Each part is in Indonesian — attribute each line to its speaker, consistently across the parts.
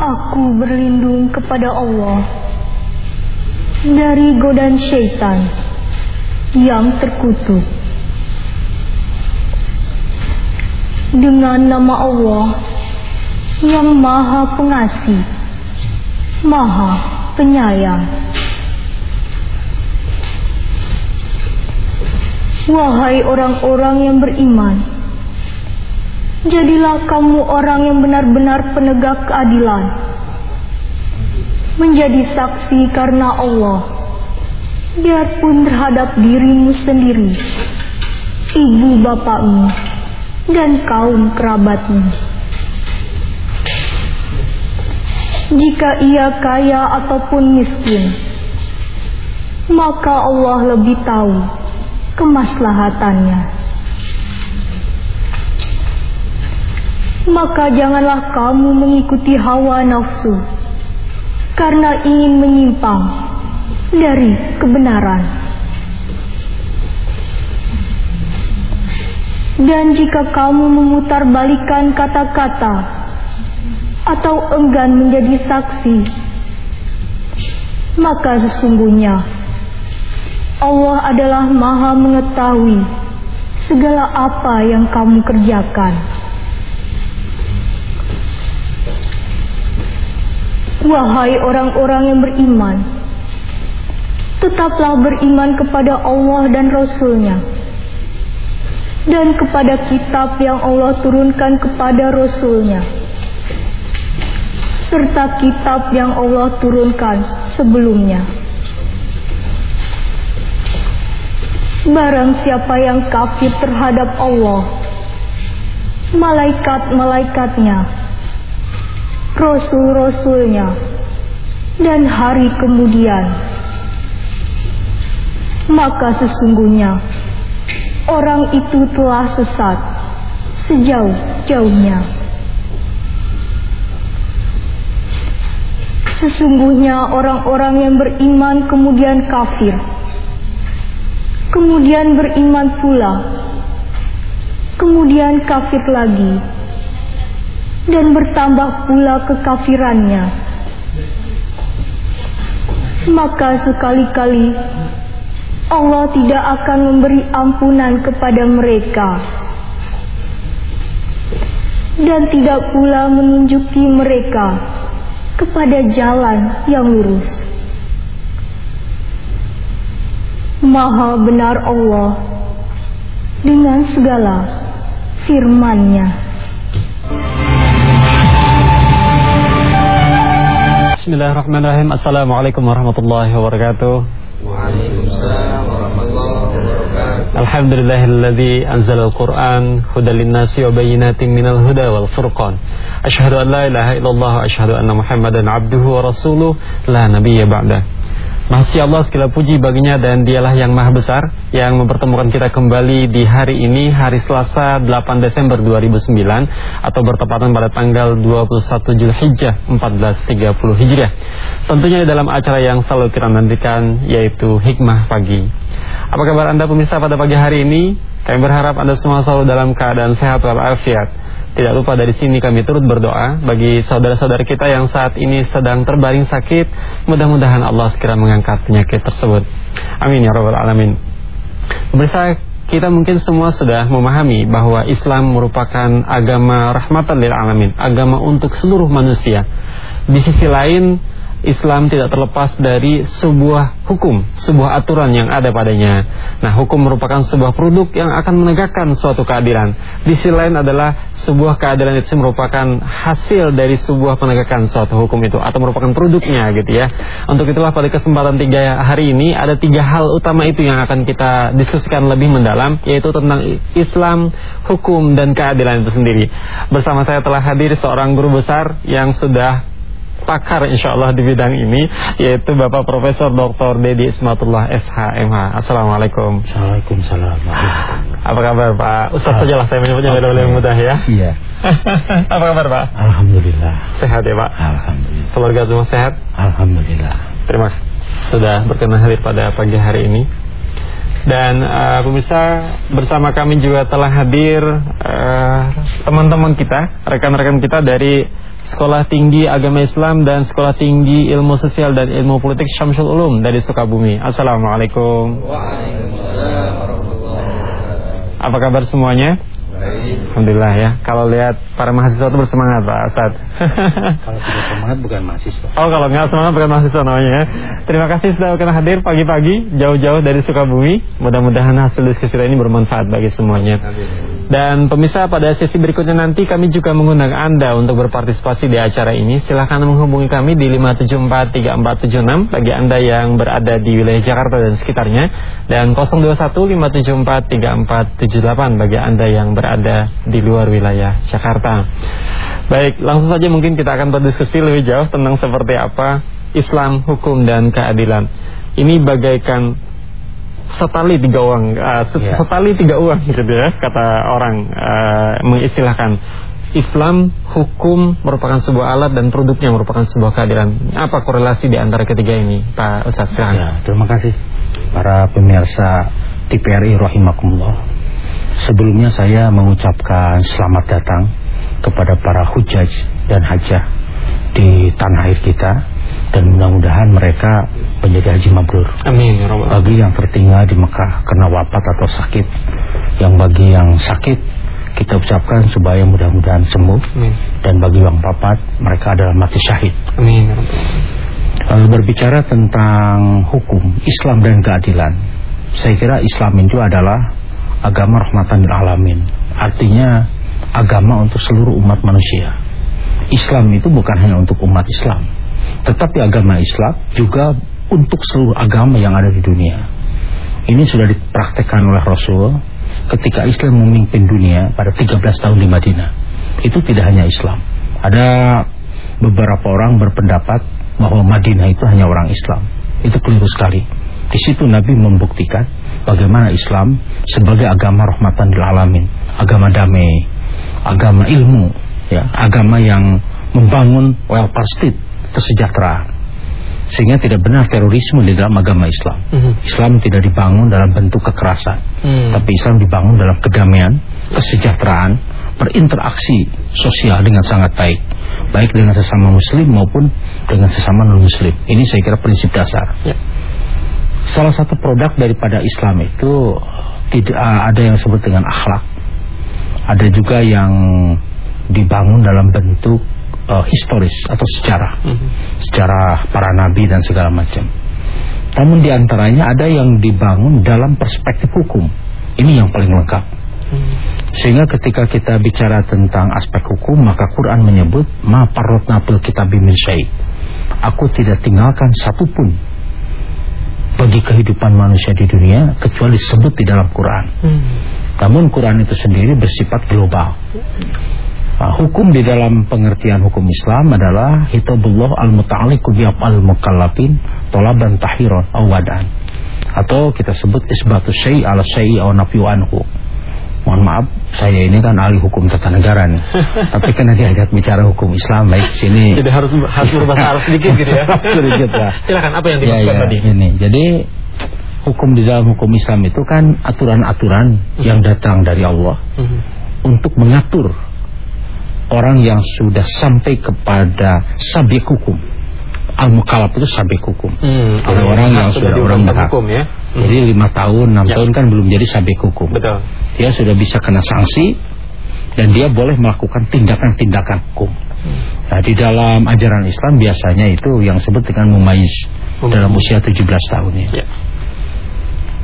Speaker 1: Aku berlindung kepada Allah dari godaan syaitan yang terkutuk. Dengan nama Allah yang Maha Pengasih, Maha Penyayang. Wahai orang-orang yang beriman, Jadilah kamu orang yang benar-benar penegak keadilan. Menjadi saksi karena Allah. Biarpun terhadap dirimu sendiri, ibu bapakmu, dan kaum kerabatmu. Jika ia kaya ataupun miskin, maka Allah lebih tahu kemaslahatannya. Maka janganlah kamu mengikuti hawa nafsu karena ingin menyimpang dari kebenaran. Dan jika kamu memutarbalikan kata-kata atau enggan menjadi saksi, maka sesungguhnya Allah adalah Maha Mengetahui segala apa yang kamu kerjakan. Wahai orang-orang yang beriman, tetaplah beriman kepada Allah dan Rasul-Nya dan kepada kitab yang Allah turunkan kepada Rasul-Nya serta kitab yang Allah turunkan sebelumnya. Barang siapa yang kafir terhadap Allah, malaikat-malaikatnya, rasul-rasulnya. Dan hari kemudian maka sesungguhnya orang itu telah sesat sejauh-jauhnya. Sesungguhnya orang-orang yang beriman kemudian kafir. Kemudian beriman pula. Kemudian kafir lagi dan bertambah pula kekafirannya. Maka sekali-kali Allah tidak akan memberi ampunan kepada mereka dan tidak pula menunjuki mereka kepada jalan yang lurus. Maha benar Allah dengan segala firman-Nya.
Speaker 2: Bismillahirrahmanirrahim Assalamualaikum warahmatullahi wabarakatuh
Speaker 3: Waalaikumsalam warahmatullahi wabarakatuh
Speaker 2: Alhamdulillahilladzi anzala al-Qur'an hudal linnasi wa bayyinatin minal huda wal furqan Ashhadu an la ilaha illallah wa ashhadu anna Muhammadan abduhu wa rasuluh la nabiyya ba'da masya Allah segala puji baginya dan dialah yang maha besar yang mempertemukan kita kembali di hari ini hari Selasa 8 Desember 2009 atau bertepatan pada tanggal 21 Julhijjah 1430 Hijriah. Tentunya dalam acara yang selalu kita nantikan yaitu Hikmah Pagi. Apa kabar Anda pemirsa pada pagi hari ini? Kami berharap Anda semua selalu dalam keadaan sehat walafiat. Tidak lupa dari sini kami turut berdoa bagi saudara-saudara kita yang saat ini sedang terbaring sakit. Mudah-mudahan Allah segera mengangkat penyakit tersebut. Amin ya rabbal alamin. Pemirsa, kita mungkin semua sudah memahami bahwa Islam merupakan agama rahmatan lil alamin, agama untuk seluruh manusia. Di sisi lain, Islam tidak terlepas dari sebuah hukum, sebuah aturan yang ada padanya. Nah, hukum merupakan sebuah produk yang akan menegakkan suatu keadilan. Di sisi lain adalah sebuah keadilan itu merupakan hasil dari sebuah penegakan suatu hukum itu atau merupakan produknya gitu ya. Untuk itulah pada kesempatan tiga hari ini ada tiga hal utama itu yang akan kita diskusikan lebih mendalam yaitu tentang Islam, hukum dan keadilan itu sendiri. Bersama saya telah hadir seorang guru besar yang sudah pakar insya Allah di bidang ini yaitu Bapak Profesor Dr. Dedi Ismatullah SHMH. Assalamualaikum.
Speaker 3: Waalaikumsalam.
Speaker 2: Apa kabar Pak? Ustaz saja lah saya menyebutnya biar lebih mudah ya.
Speaker 3: Iya.
Speaker 2: Apa kabar Pak?
Speaker 3: Alhamdulillah.
Speaker 2: Sehat ya Pak?
Speaker 3: Alhamdulillah.
Speaker 2: Keluarga semua sehat?
Speaker 3: Alhamdulillah.
Speaker 2: Terima kasih sudah berkenan hadir pada pagi hari ini. Dan uh, pemirsa bersama kami juga telah hadir eh, teman-teman uh, kita, rekan-rekan kita dari Sekolah Tinggi Agama Islam dan Sekolah Tinggi Ilmu Sosial dan Ilmu Politik Syamsul Ulum dari Sukabumi. Assalamualaikum. Apa kabar semuanya? Alhamdulillah ya. Kalau lihat para mahasiswa itu bersemangat Pak Ustaz.
Speaker 3: kalau tidak semangat bukan mahasiswa.
Speaker 2: Oh kalau nggak semangat bukan mahasiswa namanya ya. Terima kasih sudah berkenan hadir pagi-pagi jauh-jauh dari Sukabumi. Mudah-mudahan hasil diskusi ini bermanfaat bagi semuanya. Dan pemirsa pada sesi berikutnya nanti kami juga mengundang Anda untuk berpartisipasi di acara ini. Silahkan menghubungi kami di 5743476 bagi Anda yang berada di wilayah Jakarta dan sekitarnya dan 0215743478 bagi Anda yang berada ada di luar wilayah Jakarta. Baik, langsung saja mungkin kita akan berdiskusi lebih jauh tentang seperti apa Islam, hukum dan keadilan. Ini bagaikan setali tiga uang, uh, setali tiga uang gitu ya, kata orang uh, mengistilahkan. Islam, hukum merupakan sebuah alat dan produknya merupakan sebuah keadilan. Apa korelasi di antara ketiga ini, Pak Ustaz?
Speaker 3: Ya, terima kasih para pemirsa TPRI rahimakumullah. Sebelumnya saya mengucapkan selamat datang kepada para hujaj dan hajah di tanah air kita dan mudah-mudahan mereka menjadi haji mabrur.
Speaker 2: Amin. Ya
Speaker 3: bagi yang tertinggal di Mekah karena wafat atau sakit, yang bagi yang sakit kita ucapkan supaya mudah-mudahan sembuh Amin. dan bagi yang wafat mereka adalah mati syahid.
Speaker 2: Amin.
Speaker 3: Lalu berbicara tentang hukum Islam dan keadilan, saya kira Islam itu adalah agama rahmatan lil alamin. Artinya agama untuk seluruh umat manusia. Islam itu bukan hanya untuk umat Islam, tetapi agama Islam juga untuk seluruh agama yang ada di dunia. Ini sudah dipraktekkan oleh Rasul ketika Islam memimpin dunia pada 13 tahun di Madinah. Itu tidak hanya Islam. Ada beberapa orang berpendapat bahwa Madinah itu hanya orang Islam. Itu keliru sekali. Di situ Nabi membuktikan bagaimana Islam sebagai agama rahmatan lil alamin, agama damai, agama ilmu, ya, agama yang membangun welfare state, kesejahteraan. Sehingga tidak benar terorisme di dalam agama Islam. Mm -hmm. Islam tidak dibangun dalam bentuk kekerasan, mm. tapi Islam dibangun dalam kedamaian, kesejahteraan, berinteraksi sosial dengan sangat baik, baik dengan sesama Muslim maupun dengan sesama non Muslim. Ini saya kira prinsip dasar. Yeah. Salah satu produk daripada Islam itu tidak uh, ada yang disebut dengan akhlak. Ada juga yang dibangun dalam bentuk uh, historis atau sejarah. Mm -hmm. Sejarah para nabi dan segala macam. Namun di antaranya ada yang dibangun dalam perspektif hukum. Ini yang paling lengkap. Mhm. Sehingga ketika kita bicara tentang aspek hukum Maka Quran menyebut Ma parrotna fil kitab min Aku tidak tinggalkan satupun bagi kehidupan manusia di dunia kecuali disebut di dalam Quran. Hmm. Namun Quran itu sendiri bersifat global. Nah, hukum di dalam pengertian hukum Islam adalah hitabullah al-muta'alliqu bi al-mukallafin talaban tahiran aw wadan. Atau kita sebut isbatu syai' ala syai' aw nafyu anhu. Mohon maaf, saya ini kan ahli hukum tata negara nih. Tapi karena diajak bicara hukum Islam baik sini.
Speaker 2: Jadi harus harus berbahasa Arab sedikit gitu ya. sedikit ya. Silakan apa yang ya, dimaksud ya, ya,
Speaker 3: tadi? Ini. Jadi hukum di dalam hukum Islam itu kan aturan-aturan -huh. yang datang dari Allah -huh. untuk mengatur orang yang sudah sampai kepada sabik hukum al-mukalaf itu sabik hukum. Hmm, Ada orang yang sudah orang berhak. Hukum, ya? Hmm. Jadi lima tahun, enam ya. tahun kan belum jadi sabik hukum.
Speaker 2: Betul.
Speaker 3: Dia sudah bisa kena sanksi dan dia boleh melakukan tindakan-tindakan hukum. Hmm. Nah, di dalam ajaran Islam biasanya itu yang disebut dengan mumayyiz hmm. dalam usia 17 tahun ya. ya.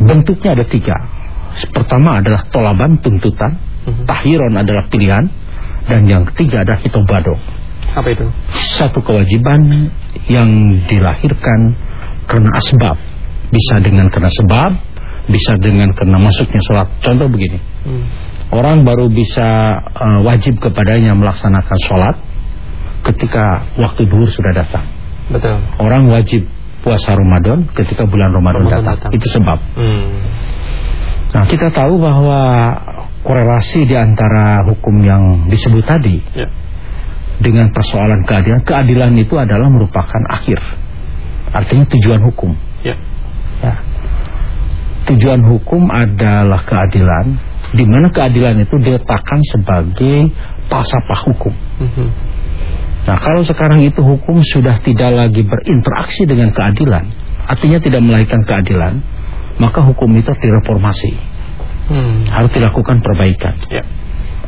Speaker 3: Bentuknya ada tiga. Pertama adalah tolaban tuntutan, hmm. tahiron adalah pilihan, dan yang ketiga adalah hitobado.
Speaker 2: Apa itu?
Speaker 3: Satu kewajiban yang dilahirkan karena asbab. Bisa dengan karena sebab, bisa dengan karena masuknya sholat. Contoh begini. Hmm. Orang baru bisa uh, wajib kepadanya melaksanakan sholat ketika waktu duhur sudah datang.
Speaker 2: Betul.
Speaker 3: Orang wajib puasa Ramadan ketika bulan Ramadan, Ramadan datang. datang. Itu sebab. Hmm. Nah, kita tahu bahwa korelasi di antara hukum yang disebut tadi ya dengan persoalan keadilan. Keadilan itu adalah merupakan akhir. Artinya tujuan hukum. Ya. ya. Tujuan hukum adalah keadilan, di mana keadilan itu diletakkan sebagai pasapah hukum. Mm -hmm. Nah kalau sekarang itu hukum sudah tidak lagi berinteraksi dengan keadilan, artinya tidak melahirkan keadilan, maka hukum itu direformasi. Hmm. Harus dilakukan perbaikan. Ya.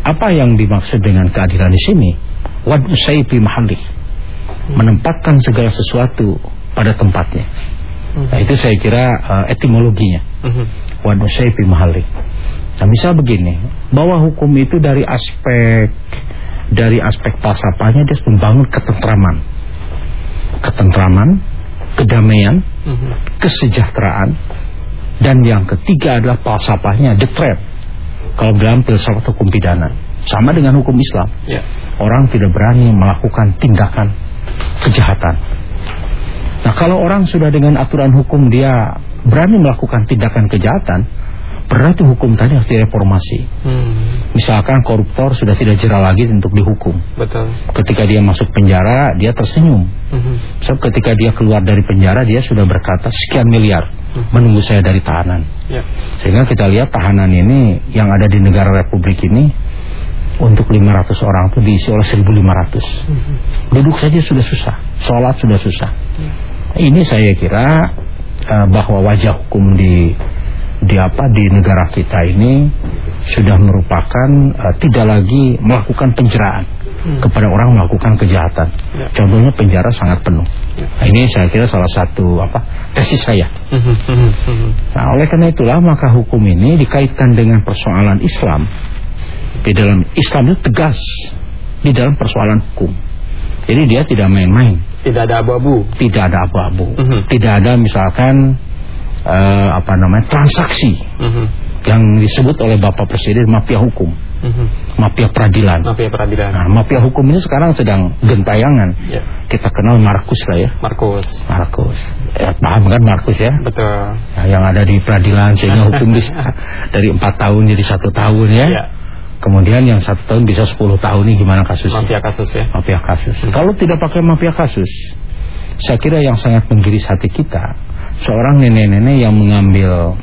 Speaker 3: Apa yang dimaksud dengan keadilan di sini? Wad usaifi mahali. Menempatkan segala sesuatu pada tempatnya. Hmm. Nah, itu saya kira uh, etimologinya. Hmm. Wad usaifi mahali. Nah, misal begini, bahwa hukum itu dari aspek dari aspek falsafahnya dia membangun ketentraman. Ketentraman, kedamaian, hmm. kesejahteraan, dan yang ketiga adalah falsafahnya the threat. Kalau dalam filsafat hukum pidana, sama dengan hukum Islam. Yeah. Orang tidak berani melakukan tindakan kejahatan. Nah, kalau orang sudah dengan aturan hukum dia berani melakukan tindakan kejahatan, berarti hukum tadi harus direformasi. Hmm. Misalkan koruptor sudah tidak jerah lagi untuk dihukum. Betul. Ketika dia masuk penjara, dia tersenyum. Hmm. So, ketika dia keluar dari penjara, dia sudah berkata sekian miliar hmm. menunggu saya dari tahanan. Ya. Sehingga kita lihat tahanan ini yang ada di negara Republik ini untuk 500 orang itu diisi oleh 1.500. Hmm. Duduk saja sudah susah, sholat sudah susah. Ini saya kira uh, bahwa wajah hukum di di apa di negara kita ini sudah merupakan uh, tidak lagi melakukan penjeraan hmm. kepada orang melakukan kejahatan. Ya. Contohnya penjara sangat penuh. Ya. Nah, ini saya kira salah satu apa tesis saya. Hmm, hmm, nah, oleh karena itulah maka hukum ini dikaitkan dengan persoalan Islam. Di dalam Islam itu tegas di dalam persoalan hukum. Jadi dia tidak main-main.
Speaker 2: Tidak ada abu-abu.
Speaker 3: Tidak ada abu-abu. Tidak ada misalkan uh, apa namanya transaksi mhm. -huh. yang disebut oleh Bapak Presiden mafia hukum, mhm. -huh. mafia peradilan.
Speaker 2: Mafia peradilan.
Speaker 3: Nah, mafia hukum ini sekarang sedang gentayangan. Yeah. Kita kenal Markus lah ya.
Speaker 2: Markus.
Speaker 3: Markus. Ya, paham kan Markus ya?
Speaker 2: Betul.
Speaker 3: Nah, yang ada di peradilan sehingga hukum bisa dari empat tahun jadi satu tahun ya. Yeah. Kemudian yang satu tahun bisa sepuluh tahun ini gimana kasusnya?
Speaker 2: Mafia kasus ya.
Speaker 3: Mafia kasus. Hmm. Kalau tidak pakai mafia kasus, saya kira yang sangat menggiris hati kita seorang nenek-nenek yang mengambil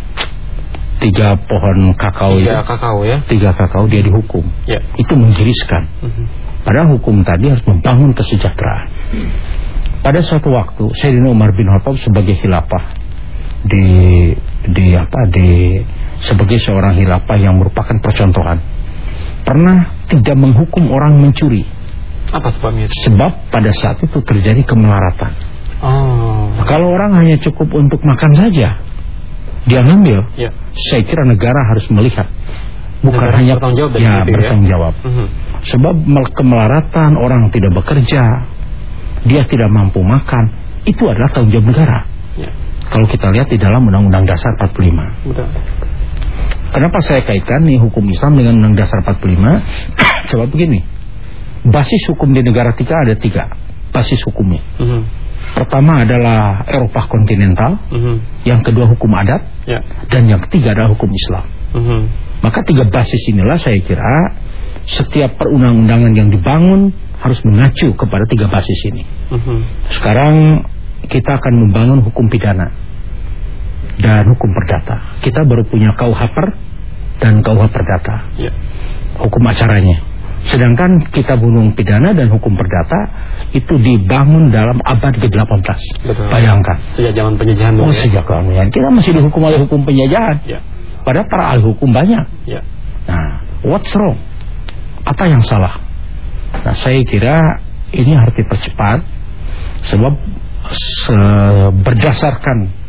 Speaker 3: tiga pohon kakao
Speaker 2: tiga ya, kakao ya
Speaker 3: tiga kakao dia dihukum ya. itu menggiriskan. -huh. padahal hukum tadi harus membangun kesejahteraan pada suatu waktu Sayyidina Umar bin Khattab sebagai khilafah di di apa di sebagai seorang khilafah yang merupakan percontohan pernah tidak menghukum orang mencuri
Speaker 2: apa sebabnya
Speaker 3: sebab pada saat itu terjadi kemelaratan Oh. Kalau orang hanya cukup untuk makan saja, dia ngambil. Ya. Saya kira negara harus melihat, bukan negara hanya
Speaker 2: bertanggung jawab.
Speaker 3: Ya, ya, bertanggung jawab. Uh mhm. -huh. Sebab kemelaratan orang tidak bekerja, dia tidak mampu makan, itu adalah tanggung jawab negara. Ya. Kalau kita lihat di dalam Undang-Undang Dasar 45. Betul. Kenapa saya kaitkan nih hukum Islam dengan Undang Dasar 45? Sebab begini, basis hukum di negara kita ada tiga basis hukumnya. Uh mhm. -huh. Pertama adalah Eropa kontinental, uh mhm. -huh. yang kedua hukum adat, yeah. dan yang ketiga adalah hukum Islam. Uh mhm. -huh. Maka tiga basis inilah saya kira setiap perundang-undangan yang dibangun harus mengacu kepada tiga basis ini. Uh. -huh. Sekarang kita akan membangun hukum pidana dan hukum perdata. Kita baru punya KUH per dan KUH perdata. Yeah. Hukum acaranya. Sedangkan kita bunuh pidana dan hukum perdata itu dibangun dalam abad ke-18. Bayangkan.
Speaker 2: Sejak zaman penjajahan.
Speaker 3: Oh, ya? sejak penjajahan. Kita masih dihukum oleh hukum penjajahan. Ya. Padahal para ahli hukum banyak. Ya. Nah, what's wrong? Apa yang salah? Nah, saya kira ini harus dipercepat sebab se berdasarkan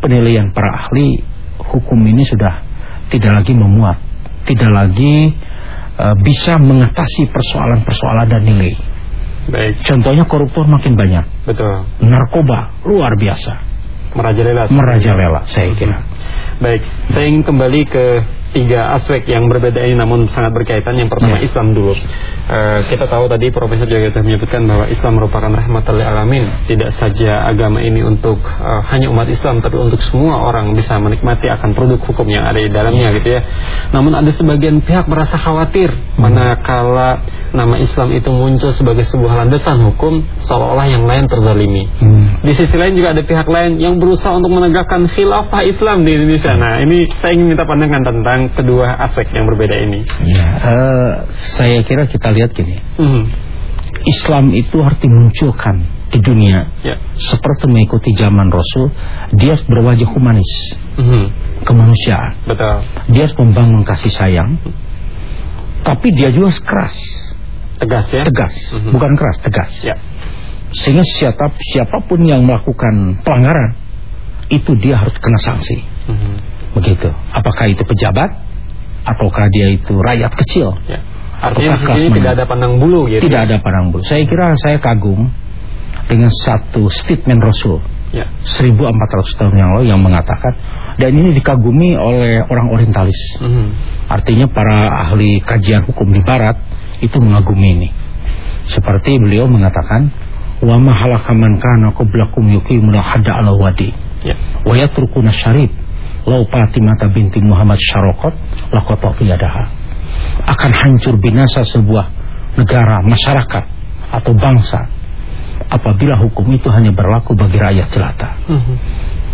Speaker 3: penilaian para ahli hukum ini sudah tidak lagi memuat, tidak lagi uh, bisa mengatasi persoalan-persoalan dan nilai. Baik. Contohnya koruptor makin banyak.
Speaker 2: Betul.
Speaker 3: Narkoba luar biasa.
Speaker 2: Merajalela.
Speaker 3: Merajalela saya kira.
Speaker 2: Baik, saya ingin kembali ke tiga aspek yang berbeda ini namun sangat berkaitan. Yang pertama ya. Islam dulu. Uh, kita tahu tadi Profesor juga sudah menyebutkan bahwa Islam merupakan rahmatul alamin. Tidak saja agama ini untuk uh, hanya umat Islam, tapi untuk semua orang bisa menikmati akan produk hukum yang ada di dalamnya gitu ya. Namun ada sebagian pihak merasa khawatir hmm. manakala nama Islam itu muncul sebagai sebuah landasan hukum seolah-olah yang lain terzalimi. Hmm. Di sisi lain juga ada pihak lain yang berusaha untuk menegakkan khilafah Islam di Indonesia. Nah, ini saya ingin minta pandangan tentang kedua aspek yang berbeda ini.
Speaker 3: Ya, uh, saya kira kita lihat gini. Hmm. Islam itu harus dimunculkan di dunia
Speaker 2: Ya.
Speaker 3: seperti mengikuti zaman Rasul dia berwajah humanis
Speaker 2: Mhm.
Speaker 3: kemanusiaan
Speaker 2: Betul.
Speaker 3: dia harus membangun kasih sayang tapi dia juga keras
Speaker 2: Tegas ya.
Speaker 3: tegas
Speaker 2: Mhm.
Speaker 3: bukan keras tegas
Speaker 2: Ya.
Speaker 3: sehingga siapa siapa pun yang melakukan pelanggaran itu dia harus kena sanksi
Speaker 2: Mhm.
Speaker 3: begitu apakah itu pejabat ataukah dia itu rakyat kecil
Speaker 2: Ya. Artinya di sini tidak ada pandang bulu gitu.
Speaker 3: tidak ada parang bulu saya kira saya kagum dengan satu statement Rasul
Speaker 2: Ya.
Speaker 3: 1400 tahun yang lalu yang mengatakan dan ini dikagumi oleh orang orientalis
Speaker 2: Mhm.
Speaker 3: artinya para ahli kajian hukum di barat itu mengagumi ini seperti beliau mengatakan wa man kana qablakum yuqimuna hadda ala wadi
Speaker 2: Ya.
Speaker 3: wa yatrukuna syarib lau Fatimah binti Muhammad syarokot laqatatu yadaha akan hancur binasa sebuah negara masyarakat atau bangsa apabila hukum itu hanya berlaku bagi rakyat jelata
Speaker 2: Mhm.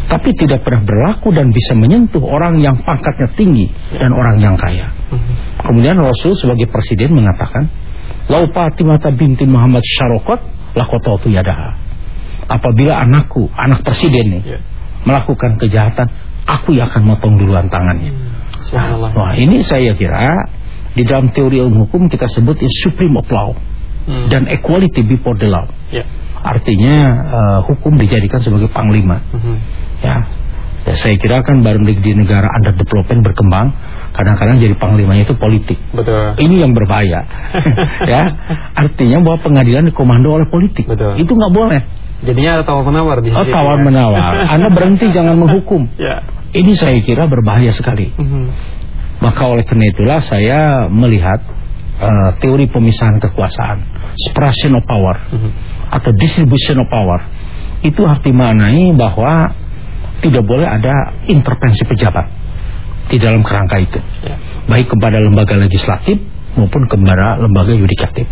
Speaker 3: tapi tidak pernah berlaku dan bisa menyentuh orang yang pangkatnya tinggi dan orang yang kaya
Speaker 2: Mhm.
Speaker 3: kemudian Rasul sebagai presiden mengatakan lau Fatimah binti Muhammad syarokot laqatatu yadaha apabila anakku anak presiden nih
Speaker 2: Ya.
Speaker 3: melakukan kejahatan, aku yang akan motong duluan tangannya.
Speaker 2: Subhanallah.
Speaker 3: Wah, ini saya kira di dalam teori ilmu hukum kita sebut supreme of law
Speaker 2: Hmm.
Speaker 3: dan equality before the law.
Speaker 2: Ya.
Speaker 3: Artinya eh, hukum dijadikan sebagai panglima.
Speaker 2: Mhm.
Speaker 3: Ya. Ya, saya kira kan baru di, di negara under development berkembang, kadang-kadang jadi panglimanya itu politik.
Speaker 2: Betul.
Speaker 3: Ini yang berbahaya, ya. Artinya bahwa pengadilan dikomando oleh politik.
Speaker 2: Betul.
Speaker 3: Itu nggak boleh.
Speaker 2: Jadinya ada tawar menawar di
Speaker 3: Oh,
Speaker 2: sini.
Speaker 3: tawar
Speaker 2: ya.
Speaker 3: menawar. Anda berhenti jangan menghukum.
Speaker 2: Ya.
Speaker 3: Ini saya kira berbahaya sekali.
Speaker 2: Mhm.
Speaker 3: Maka oleh karena itulah saya melihat eh, teori pemisahan kekuasaan, separation of power
Speaker 2: Mhm.
Speaker 3: atau distribution of power itu harus dimaknai bahwa tidak boleh ada intervensi pejabat di dalam kerangka itu,
Speaker 2: Ya.
Speaker 3: baik kepada lembaga legislatif maupun kepada lembaga yudikatif.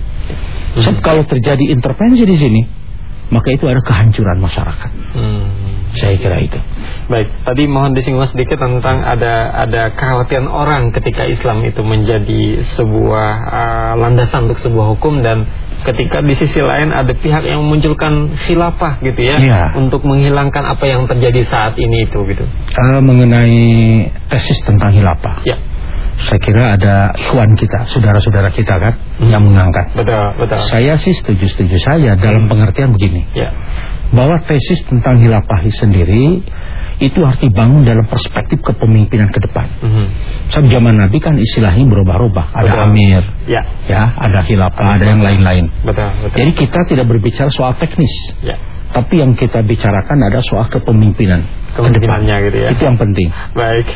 Speaker 3: Sebab kalau terjadi intervensi di sini, maka itu ada kehancuran masyarakat.
Speaker 2: Hmm.
Speaker 3: Saya kira itu.
Speaker 2: Baik, tadi mohon disinggung sedikit tentang ada ada kekhawatiran orang ketika Islam itu menjadi sebuah uh, landasan untuk sebuah hukum dan ketika di sisi lain ada pihak yang memunculkan khilafah gitu ya
Speaker 3: Iya.
Speaker 2: untuk menghilangkan apa yang terjadi saat ini itu gitu.
Speaker 3: Eh, mengenai tesis tentang hilafah,
Speaker 2: Ya,
Speaker 3: saya kira ada ikhwan kita, saudara-saudara kita kan yang mengangkat.
Speaker 2: betul, betul.
Speaker 3: Saya sih setuju-setuju saja dalam pengertian begini,
Speaker 2: Ya.
Speaker 3: bahwa tesis tentang hilafah sendiri itu harus dibangun dalam perspektif kepemimpinan ke depan. Sebab zaman Nabi kan istilahnya berubah-ubah, ada
Speaker 2: Betul.
Speaker 3: amir,
Speaker 2: Ya,
Speaker 3: ya, ada hilafah, ada yang lain-lain.
Speaker 2: betul, betul.
Speaker 3: Jadi kita tidak berbicara soal teknis,
Speaker 2: ya,
Speaker 3: tapi yang kita bicarakan ada soal kepemimpinan ke depan.
Speaker 2: kepemimpinannya gitu ya.
Speaker 3: Itu yang penting.
Speaker 2: Baik,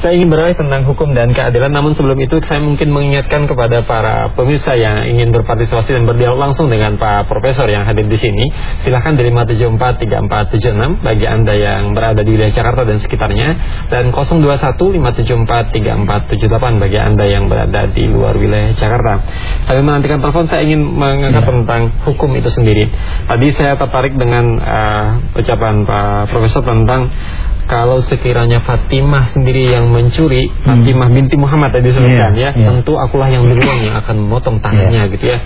Speaker 2: saya ingin beralih tentang hukum dan keadilan. Namun sebelum itu saya mungkin mengingatkan kepada para pemirsa yang ingin berpartisipasi dan berdialog langsung dengan Pak Profesor yang hadir di sini. Silahkan dari 5743476 bagi anda yang berada di wilayah Jakarta dan sekitarnya dan 0215743478 bagi anda yang berada di luar wilayah Jakarta. Sambil menantikan telepon, saya ingin mengangkat
Speaker 3: Ya.
Speaker 2: tentang hukum itu sendiri. Tadi saya tertarik dengan eh, ucapan Pak Profesor tentang kalau sekiranya Fatimah sendiri yang mencuri Fatimah binti Muhammad tadi disebutkan
Speaker 3: Iya,
Speaker 2: ya
Speaker 3: iya.
Speaker 2: tentu akulah yang duluan yang akan memotong tangannya gitu ya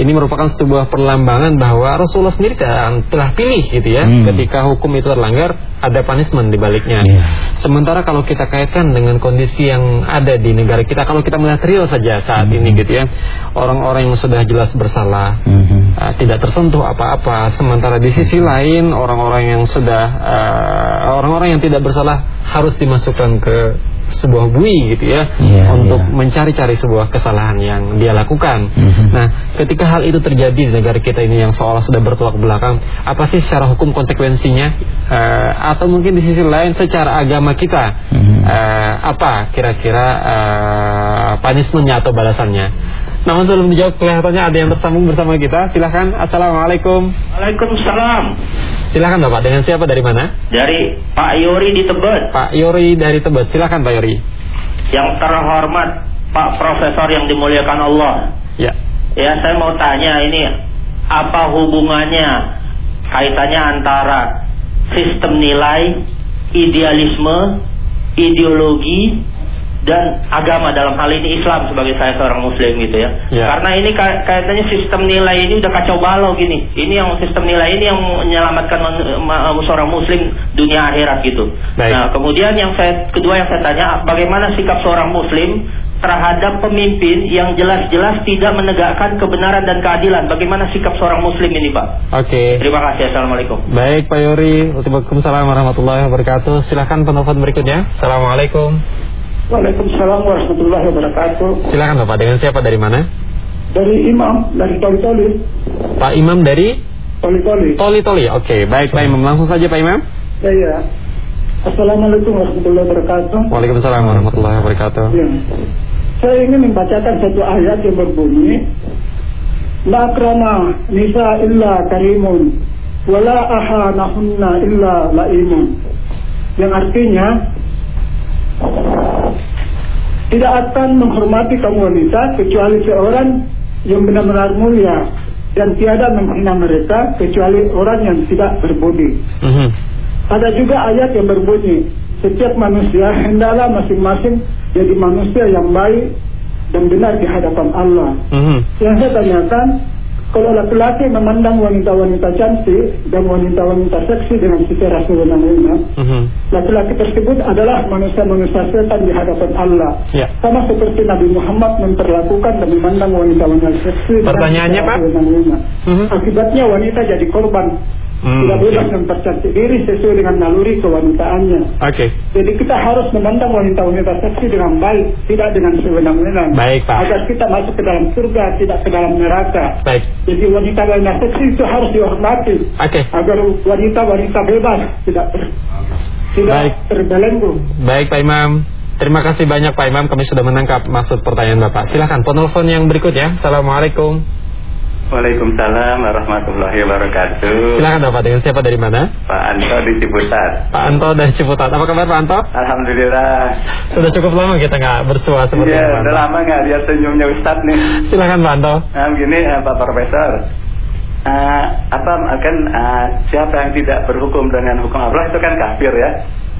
Speaker 2: ini merupakan sebuah perlambangan bahwa Rasulullah sendiri telah, telah pilih gitu ya
Speaker 3: Hmm.
Speaker 2: ketika hukum itu terlanggar ada punishment di baliknya
Speaker 3: Iya.
Speaker 2: sementara kalau kita kaitkan dengan kondisi yang ada di negara kita kalau kita melihat real saja saat ini gitu ya orang-orang yang sudah jelas bersalah
Speaker 3: Mhm.
Speaker 2: Uh, tidak tersentuh apa-apa sementara di sisi lain orang-orang yang sudah uh, orang-orang yang tidak bersalah harus dimasukkan ke sebuah bui gitu ya
Speaker 3: Iya,
Speaker 2: untuk
Speaker 3: iya.
Speaker 2: mencari-cari sebuah kesalahan yang dia lakukan.
Speaker 3: Mhm.
Speaker 2: Nah, ketika hal itu terjadi di negara kita ini yang seolah sudah bertolak belakang, apa sih secara hukum konsekuensinya? Uh, atau mungkin di sisi lain secara agama kita
Speaker 3: Mhm.
Speaker 2: uh, apa kira-kira uh, punishmentnya atau balasannya? Namun sebelum dijawab kelihatannya ada yang tersambung bersama kita. Silahkan. Assalamualaikum.
Speaker 4: Waalaikumsalam.
Speaker 2: Silahkan Bapak. Dengan siapa dari mana?
Speaker 4: Dari Pak Yori di Tebet.
Speaker 2: Pak Yori dari Tebet. Silahkan Pak Yori.
Speaker 4: Yang terhormat Pak Profesor yang dimuliakan Allah.
Speaker 2: Ya.
Speaker 4: Ya, saya mau tanya ini apa hubungannya kaitannya antara sistem nilai, idealisme, ideologi dan agama dalam hal ini Islam sebagai saya seorang muslim gitu ya.
Speaker 2: Ya.
Speaker 4: Karena ini kayaknya sistem nilai ini udah kacau balau gini. Ini yang sistem nilai ini yang menyelamatkan seorang muslim dunia akhirat gitu.
Speaker 2: Baik.
Speaker 4: Nah, kemudian yang saya kedua yang saya tanya, bagaimana sikap seorang muslim terhadap pemimpin yang jelas-jelas tidak menegakkan kebenaran dan keadilan? Bagaimana sikap seorang muslim ini, Pak?
Speaker 2: Oke.
Speaker 4: Terima kasih. Assalamualaikum.
Speaker 2: Baik Pak Yori, Waalaikumsalam warahmatullahi wabarakatuh. Silahkan penelpon berikutnya. Assalamualaikum.
Speaker 5: Waalaikumsalam warahmatullahi wabarakatuh.
Speaker 2: Silakan Bapak dengan siapa dari mana?
Speaker 5: Dari Imam dari Toli Toli,
Speaker 2: Pak Imam dari
Speaker 5: Toli Toli.
Speaker 2: Toli Toli. Oke, baik Pak Imam. Langsung saja Pak Imam.
Speaker 5: Ya ya. Assalamualaikum warahmatullahi wabarakatuh.
Speaker 2: Waalaikumsalam warahmatullahi wabarakatuh.
Speaker 5: Ya. Saya ingin membacakan satu ayat yang berbunyi La akrama nisa illa karimun Wala ahanahunna illa laimun Yang artinya Tidak akan menghormati kaum wanita Kecuali seorang yang benar-benar mulia Dan tiada menghina mereka Kecuali orang yang tidak berbudi
Speaker 2: Mhm.
Speaker 5: ada juga ayat yang berbunyi, setiap manusia hendaklah masing-masing jadi manusia yang baik dan benar di hadapan Allah.
Speaker 2: Mhm.
Speaker 5: Yang saya tanyakan, kalau laki-laki memandang wanita-wanita cantik dan wanita-wanita seksi dengan secara sewenang-wenang,
Speaker 2: Mhm.
Speaker 5: laki-laki tersebut adalah manusia-manusia setan di hadapan Allah.
Speaker 2: Ya.
Speaker 5: Sama seperti Nabi Muhammad memperlakukan dan memandang wanita-wanita seksi dengan
Speaker 2: Pertanyaannya,
Speaker 5: secara
Speaker 2: Pak?
Speaker 5: sewenang-wenang.
Speaker 2: Mhm.
Speaker 5: Akibatnya wanita jadi korban
Speaker 2: Hmm,
Speaker 5: tidak bebas mempercantik diri sesuai dengan naluri kewanitaannya.
Speaker 2: Oke.
Speaker 5: Jadi kita harus memandang wanita-wanita seksi dengan baik, tidak dengan sewenang-wenang.
Speaker 2: Baik, Pak.
Speaker 5: Agar kita masuk ke dalam surga, tidak ke dalam neraka.
Speaker 2: Baik.
Speaker 5: Jadi wanita-wanita seksi itu harus dihormati.
Speaker 2: Oke.
Speaker 5: Agar wanita-wanita bebas, tidak ter, tidak
Speaker 2: Baik.
Speaker 5: terbelenggu.
Speaker 2: Baik Pak Imam. Terima kasih banyak Pak Imam. Kami sudah menangkap maksud pertanyaan Bapak. Silakan penelpon yang berikutnya. Assalamualaikum.
Speaker 6: Waalaikumsalam warahmatullahi wabarakatuh.
Speaker 2: Silakan Bapak dengan siapa dari mana?
Speaker 6: Pak Anto di Ciputat.
Speaker 2: Pak Anto dari Ciputat. Apa kabar Pak Anto?
Speaker 6: Alhamdulillah.
Speaker 2: Sudah cukup lama kita nggak bersua seperti
Speaker 6: Iya,
Speaker 2: ini Pak
Speaker 6: udah
Speaker 2: Anto.
Speaker 6: lama nggak lihat senyumnya Ustadz nih.
Speaker 2: Silakan Pak Anto.
Speaker 6: Nah, begini eh, Pak Profesor. Eh, apa kan eh, siapa yang tidak berhukum dengan hukum Allah itu kan kafir ya.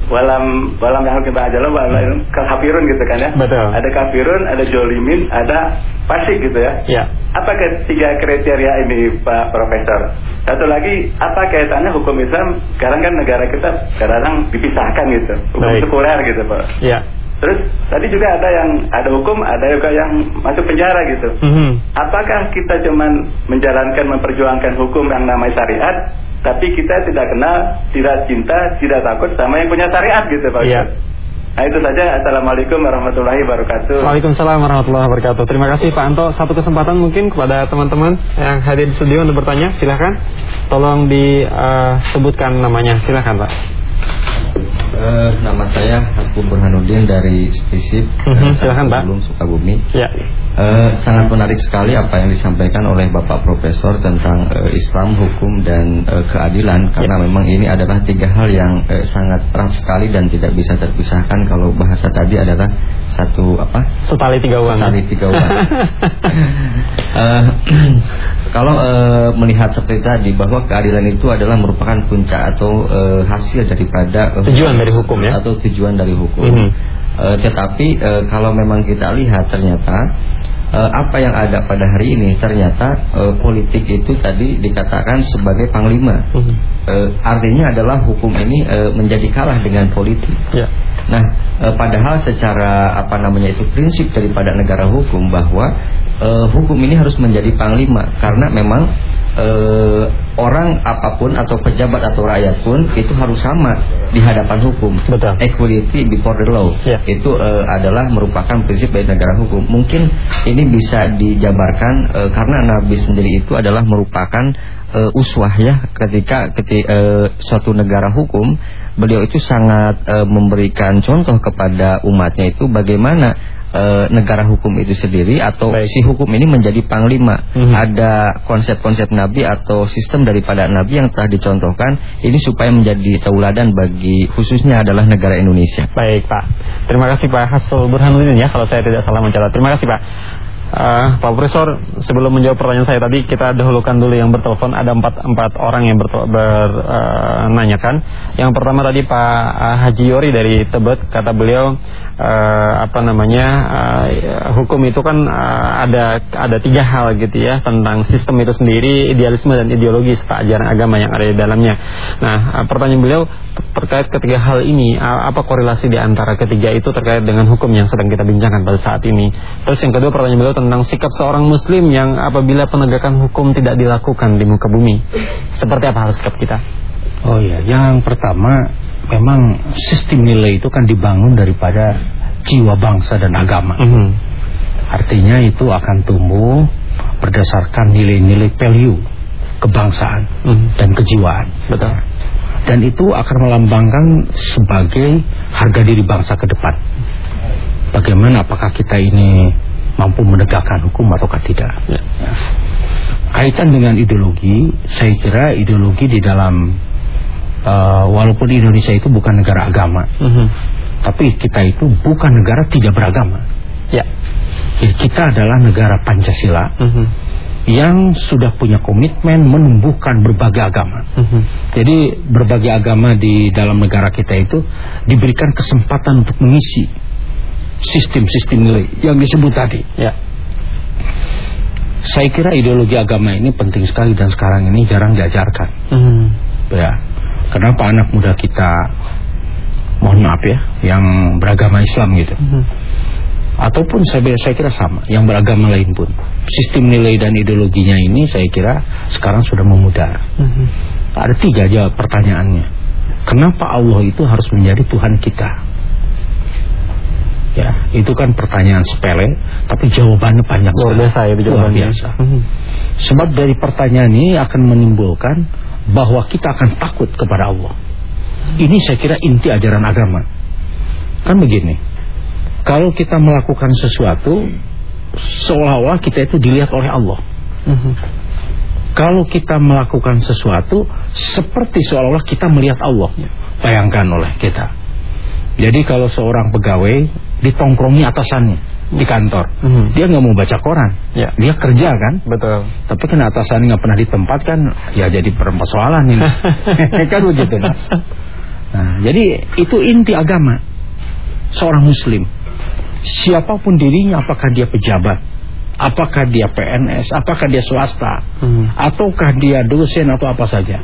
Speaker 6: Walam walam yang hukum ajalah walam kafirun gitu kan ya.
Speaker 2: Betul.
Speaker 6: Ada kafirun, ada jolimin, ada fasik gitu ya.
Speaker 2: Ya.
Speaker 6: Apa ketiga kriteria ini Pak Profesor? Satu lagi, apa kaitannya hukum Islam? Sekarang kan negara kita kadang dipisahkan gitu, hukum
Speaker 2: Baik.
Speaker 6: sekuler gitu Pak.
Speaker 2: Ya.
Speaker 6: Terus tadi juga ada yang ada hukum, ada juga yang masuk penjara gitu.
Speaker 2: Mhm.
Speaker 6: Apakah kita cuman menjalankan memperjuangkan hukum yang namanya syariat, tapi kita tidak kenal, tidak cinta, tidak takut sama yang punya syariat gitu Pak? Ustaz? Nah itu saja. Assalamualaikum warahmatullahi wabarakatuh.
Speaker 2: Waalaikumsalam warahmatullahi wabarakatuh. Terima kasih Pak Anto. Satu kesempatan mungkin kepada teman-teman yang hadir di studio untuk bertanya. Silakan. Tolong disebutkan namanya. Silakan Pak.
Speaker 7: Eh, nama saya Hasbun Burhanuddin dari Spisip
Speaker 2: Mhm, silakan, Pak.
Speaker 7: Belum Sukabumi.
Speaker 2: Ya.
Speaker 7: Eh, sangat menarik sekali apa yang disampaikan oleh Bapak Profesor tentang eh, Islam, hukum dan eh, keadilan karena memang ini adalah tiga hal yang eh, sangat erat sekali dan tidak bisa terpisahkan kalau bahasa tadi adalah satu apa?
Speaker 2: Setali tiga uang.
Speaker 7: Setali tiga uang. Eh, kalau eh, melihat seperti tadi bahwa keadilan itu adalah merupakan puncak atau eh, hasil daripada eh,
Speaker 2: Tujuan dari hukum ya?
Speaker 7: atau tujuan dari hukum.
Speaker 2: Mhm.
Speaker 7: Eh, tetapi eh, kalau memang kita lihat ternyata eh, apa yang ada pada hari ini ternyata eh, politik itu tadi dikatakan sebagai panglima.
Speaker 2: Mhm.
Speaker 7: Eh, artinya adalah hukum ini eh, menjadi kalah dengan politik.
Speaker 2: Ya.
Speaker 7: Nah, eh, padahal secara apa namanya itu prinsip daripada negara hukum bahwa eh, hukum ini harus menjadi panglima karena memang eh, orang apa pun atau pejabat atau rakyat pun itu harus sama di hadapan hukum.
Speaker 2: Betul.
Speaker 7: Equality before the law.
Speaker 2: Ya.
Speaker 7: Itu eh, adalah merupakan prinsip dari negara hukum. Mungkin ini bisa dijabarkan eh, karena Nabi sendiri itu adalah merupakan eh, uswah ya ketika ketika suatu negara hukum beliau itu sangat eh, memberikan contoh kepada umatnya itu bagaimana eh, negara hukum itu sendiri atau
Speaker 2: Baik.
Speaker 7: si hukum ini menjadi panglima.
Speaker 2: Mhm.
Speaker 7: Ada konsep-konsep Nabi atau sistem daripada Nabi yang telah dicontohkan ini supaya menjadi tauladan bagi khususnya adalah negara Indonesia.
Speaker 2: Baik Pak. Terima kasih Pak Hasul Burhanuddin ya kalau saya tidak salah mencatat. Terima kasih Pak. Uh, Pak Profesor, sebelum menjawab pertanyaan saya tadi, kita dahulukan dulu yang bertelepon. Ada empat, empat orang yang bernanyakan. Uh, yang pertama tadi Pak uh, Haji Yori dari Tebet, kata beliau, uh, apa namanya uh, hukum itu kan uh, ada ada tiga hal gitu ya tentang sistem itu sendiri, idealisme dan ideologi serta ajaran agama yang ada di dalamnya. Nah, uh, pertanyaan beliau terkait ketiga hal ini, uh, apa korelasi di antara ketiga itu terkait dengan hukum yang sedang kita bincangkan pada saat ini? Terus yang kedua pertanyaan beliau tentang sikap seorang muslim yang apabila penegakan hukum tidak dilakukan di muka bumi. Seperti apa harus sikap kita?
Speaker 3: Oh ya, yang pertama memang sistem nilai itu kan dibangun daripada jiwa bangsa dan agama. Mm -hmm. Artinya itu akan tumbuh berdasarkan nilai-nilai value kebangsaan mm -hmm. dan kejiwaan.
Speaker 2: Betul.
Speaker 3: Dan itu akan melambangkan sebagai harga diri bangsa ke depan. Bagaimana apakah kita ini mampu menegakkan hukum ataukah tidak? Ya. Ya. Kaitan dengan ideologi, saya kira ideologi di dalam uh, walaupun Indonesia itu bukan negara agama, mhm. -huh. tapi kita itu bukan negara tidak beragama.
Speaker 2: Ya.
Speaker 3: Jadi kita adalah negara Pancasila. Mhm. -huh. Yang sudah punya komitmen menumbuhkan berbagai agama. Mhm. -huh. Jadi berbagai agama di dalam negara kita itu diberikan kesempatan untuk mengisi sistem-sistem nilai yang disebut tadi.
Speaker 2: Ya.
Speaker 3: Saya kira ideologi agama ini penting sekali dan sekarang ini jarang diajarkan. Hmm. Ya. Kenapa anak muda kita mohon maaf ya yang beragama Islam gitu. Hmm. Ataupun saya, saya kira sama yang beragama lain pun sistem nilai dan ideologinya ini saya kira sekarang sudah memudar. Hmm. Ada tiga aja pertanyaannya. Kenapa Allah itu harus menjadi Tuhan kita? Ya, itu kan pertanyaan sepele, tapi jawabannya panjang
Speaker 2: Luar biasa jawabannya. Luar
Speaker 3: biasa. Hmm. Sebab dari pertanyaan ini akan menimbulkan bahwa kita akan takut kepada Allah. Ini saya kira inti ajaran agama. Kan begini. Kalau kita melakukan sesuatu seolah-olah kita itu dilihat oleh Allah. Hmm. Kalau kita melakukan sesuatu seperti seolah-olah kita melihat Allah. Bayangkan oleh kita. Jadi kalau seorang pegawai ditongkrongi atasannya di kantor. Hmm. Dia nggak mau baca koran.
Speaker 2: Ya.
Speaker 3: Dia kerja kan.
Speaker 2: Betul.
Speaker 3: Tapi kan atasannya nggak pernah ditempatkan, ya jadi persoalan ini. kan begitu mas. Nah, jadi itu inti agama seorang muslim. Siapa pun dirinya, apakah dia pejabat, apakah dia PNS, apakah dia swasta, hmm. ataukah dia dosen atau apa saja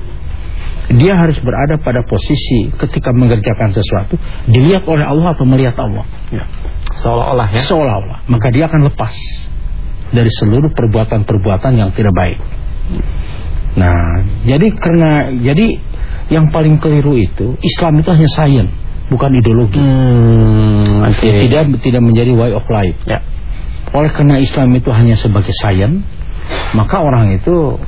Speaker 3: dia harus berada pada posisi ketika mengerjakan sesuatu dilihat oleh Allah atau melihat Allah.
Speaker 2: Ya. Seolah-olah ya.
Speaker 3: Seolah-olah. Maka dia akan lepas dari seluruh perbuatan-perbuatan yang tidak baik. Nah, jadi karena jadi yang paling keliru itu Islam itu hanya sains, bukan ideologi. Hmm, okay. Tidak tidak menjadi way of life.
Speaker 2: Ya.
Speaker 3: Oleh karena Islam itu hanya sebagai sains, maka orang itu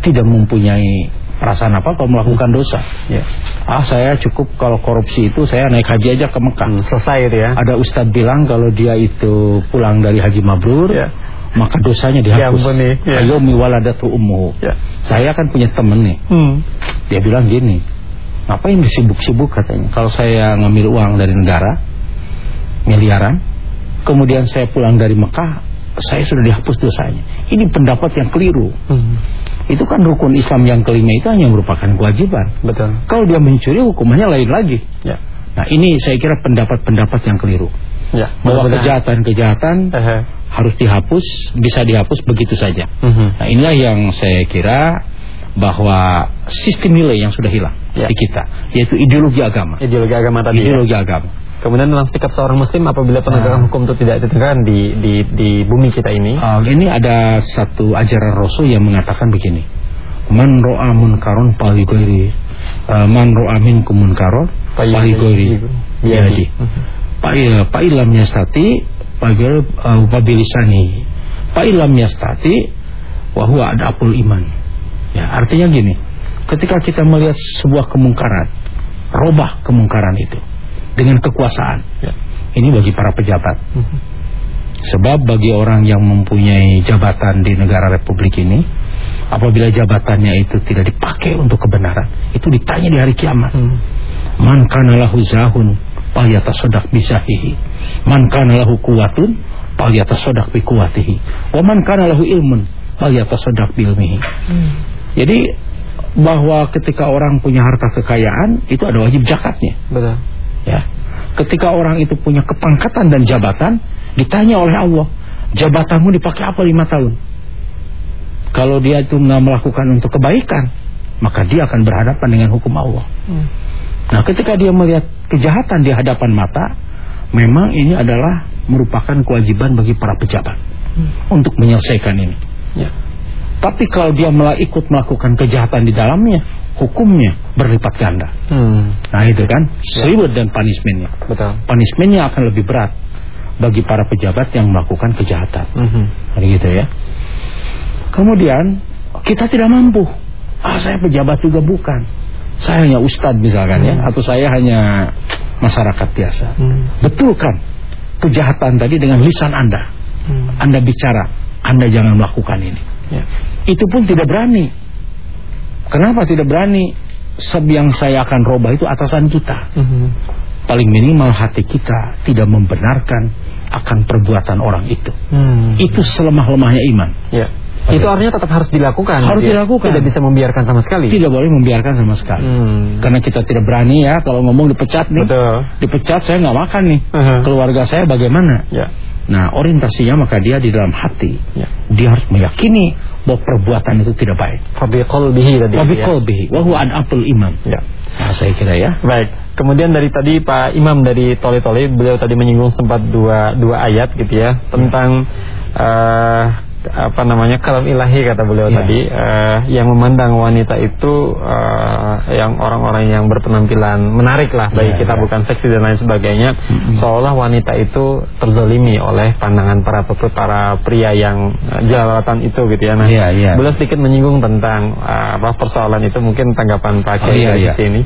Speaker 3: tidak mempunyai perasaan apa kalau melakukan dosa.
Speaker 2: Ya.
Speaker 3: Ah saya cukup kalau korupsi itu saya naik haji aja ke Mekah. Hmm,
Speaker 2: selesai itu ya.
Speaker 3: Ada ustadz bilang kalau dia itu pulang dari haji mabrur, ya. maka dosanya dihapus.
Speaker 2: Ya,
Speaker 3: Ayo miwaladatu ummu.
Speaker 2: Ya.
Speaker 3: Saya kan punya temen nih. Hmm. Dia bilang gini, ngapain disibuk-sibuk katanya. Kalau saya ngambil uang dari negara miliaran, kemudian saya pulang dari Mekah, saya sudah dihapus dosanya. Ini pendapat yang keliru. Hmm. Itu kan rukun Islam yang kelima itu hanya merupakan kewajiban.
Speaker 2: Betul.
Speaker 3: Kalau dia mencuri hukumannya lain lagi.
Speaker 2: Ya.
Speaker 3: Nah ini saya kira pendapat-pendapat yang keliru.
Speaker 2: Ya.
Speaker 3: Bahwa kejahatan-kejahatan uh -huh. harus dihapus, bisa dihapus begitu saja. Uh -huh. Nah inilah yang saya kira bahwa sistem nilai yang sudah hilang ya. di kita, yaitu ideologi agama.
Speaker 2: Ideologi agama tadi.
Speaker 3: Ideologi ya? agama.
Speaker 2: Kemudian dalam sikap seorang muslim apabila penegakan nah. hukum itu tidak ditegakkan di, di di bumi kita ini.
Speaker 3: Uh, ini ada satu ajaran Rasul yang mengatakan begini. Man ro'a munkaron paligori uh, man ro'a minkum munkaron paligori jadi Pak Pak ilam yastati paligori uh, pabilisani Pak ilam yastati ada apul iman. Ya, artinya gini. Ketika kita melihat sebuah kemungkaran, robah kemungkaran itu dengan kekuasaan. Ya. Ini bagi para pejabat. Sebab bagi orang yang mempunyai jabatan di negara republik ini, apabila jabatannya itu tidak dipakai untuk kebenaran, itu ditanya di hari kiamat. Hmm. Man kana lahu zahun falyatasaddaq bisahihi. Man kana lahu quwwatun falyatasaddaq bi quwwatihi. Wa man kana lahu ilmun falyatasaddaq bi ilmihi.
Speaker 2: Hmm.
Speaker 3: Jadi bahwa ketika orang punya harta kekayaan itu ada wajib zakatnya.
Speaker 2: Betul.
Speaker 3: Ya. Ketika orang itu punya kepangkatan dan jabatan, ditanya oleh Allah, jabatanmu dipakai apa lima tahun? Kalau dia itu nggak melakukan untuk kebaikan, maka dia akan berhadapan dengan hukum Allah.
Speaker 2: Hmm.
Speaker 3: Nah, ketika dia melihat kejahatan di hadapan mata, memang ini adalah merupakan kewajiban bagi para pejabat untuk menyelesaikan ini.
Speaker 2: Ya.
Speaker 3: Tapi kalau dia malah ikut melakukan kejahatan di dalamnya, hukumnya berlipat ganda.
Speaker 2: Hmm.
Speaker 3: Nah itu kan, reward dan punishmentnya.
Speaker 2: Betul.
Speaker 3: Punishmentnya akan lebih berat bagi para pejabat yang melakukan kejahatan.
Speaker 2: Mhm.
Speaker 3: Hari gitu ya. Kemudian kita tidak mampu. Ah saya pejabat juga bukan. Saya hanya ustadz misalkan ya, atau saya hanya masyarakat biasa.
Speaker 2: Hmm.
Speaker 3: Betul kan? Kejahatan tadi dengan lisan Anda.
Speaker 2: Hmm.
Speaker 3: Anda bicara, Anda jangan melakukan ini.
Speaker 2: Ya.
Speaker 3: Itu pun tidak berani. Kenapa tidak berani? Sebab yang saya akan robah itu atasan kita.
Speaker 2: Mhm.
Speaker 3: Paling minimal hati kita tidak membenarkan akan perbuatan orang itu.
Speaker 2: Hmm.
Speaker 3: Itu selemah-lemahnya iman.
Speaker 2: Ya. Itu artinya tetap harus dilakukan.
Speaker 3: Harus
Speaker 2: ya?
Speaker 3: dilakukan.
Speaker 2: Tidak bisa membiarkan sama sekali.
Speaker 3: Tidak boleh membiarkan sama sekali.
Speaker 2: Hmm.
Speaker 3: Karena kita tidak berani ya kalau ngomong dipecat nih.
Speaker 2: Betul.
Speaker 3: Dipecat saya nggak makan nih.
Speaker 2: Uh-huh.
Speaker 3: Keluarga saya bagaimana?
Speaker 2: Ya.
Speaker 3: Nah orientasinya maka dia di dalam hati.
Speaker 2: Ya.
Speaker 3: Dia harus meyakini bahwa perbuatan itu tidak baik.
Speaker 2: Fabi qalbihi tadi.
Speaker 3: Wa
Speaker 2: ya.
Speaker 3: wa huwa an apul iman.
Speaker 2: Ya.
Speaker 3: Nah, saya kira ya.
Speaker 2: Baik. Kemudian dari tadi Pak Imam dari Toli Toli beliau tadi menyinggung sempat dua dua ayat gitu ya tentang eh, apa namanya kalam ilahi kata beliau
Speaker 3: Ya.
Speaker 2: tadi eh, yang memandang wanita itu eh, yang orang-orang yang berpenampilan menarik lah bagi
Speaker 3: Ya,
Speaker 2: kita
Speaker 3: ya.
Speaker 2: bukan seksi dan lain sebagainya seolah wanita itu terzalimi oleh pandangan para para pria yang jelalatan itu gitu ya nah
Speaker 3: Iya, iya.
Speaker 2: beliau sedikit menyinggung tentang eh, apa persoalan itu mungkin tanggapan Pak
Speaker 3: Oh, iya,
Speaker 2: dari
Speaker 3: iya.
Speaker 2: sini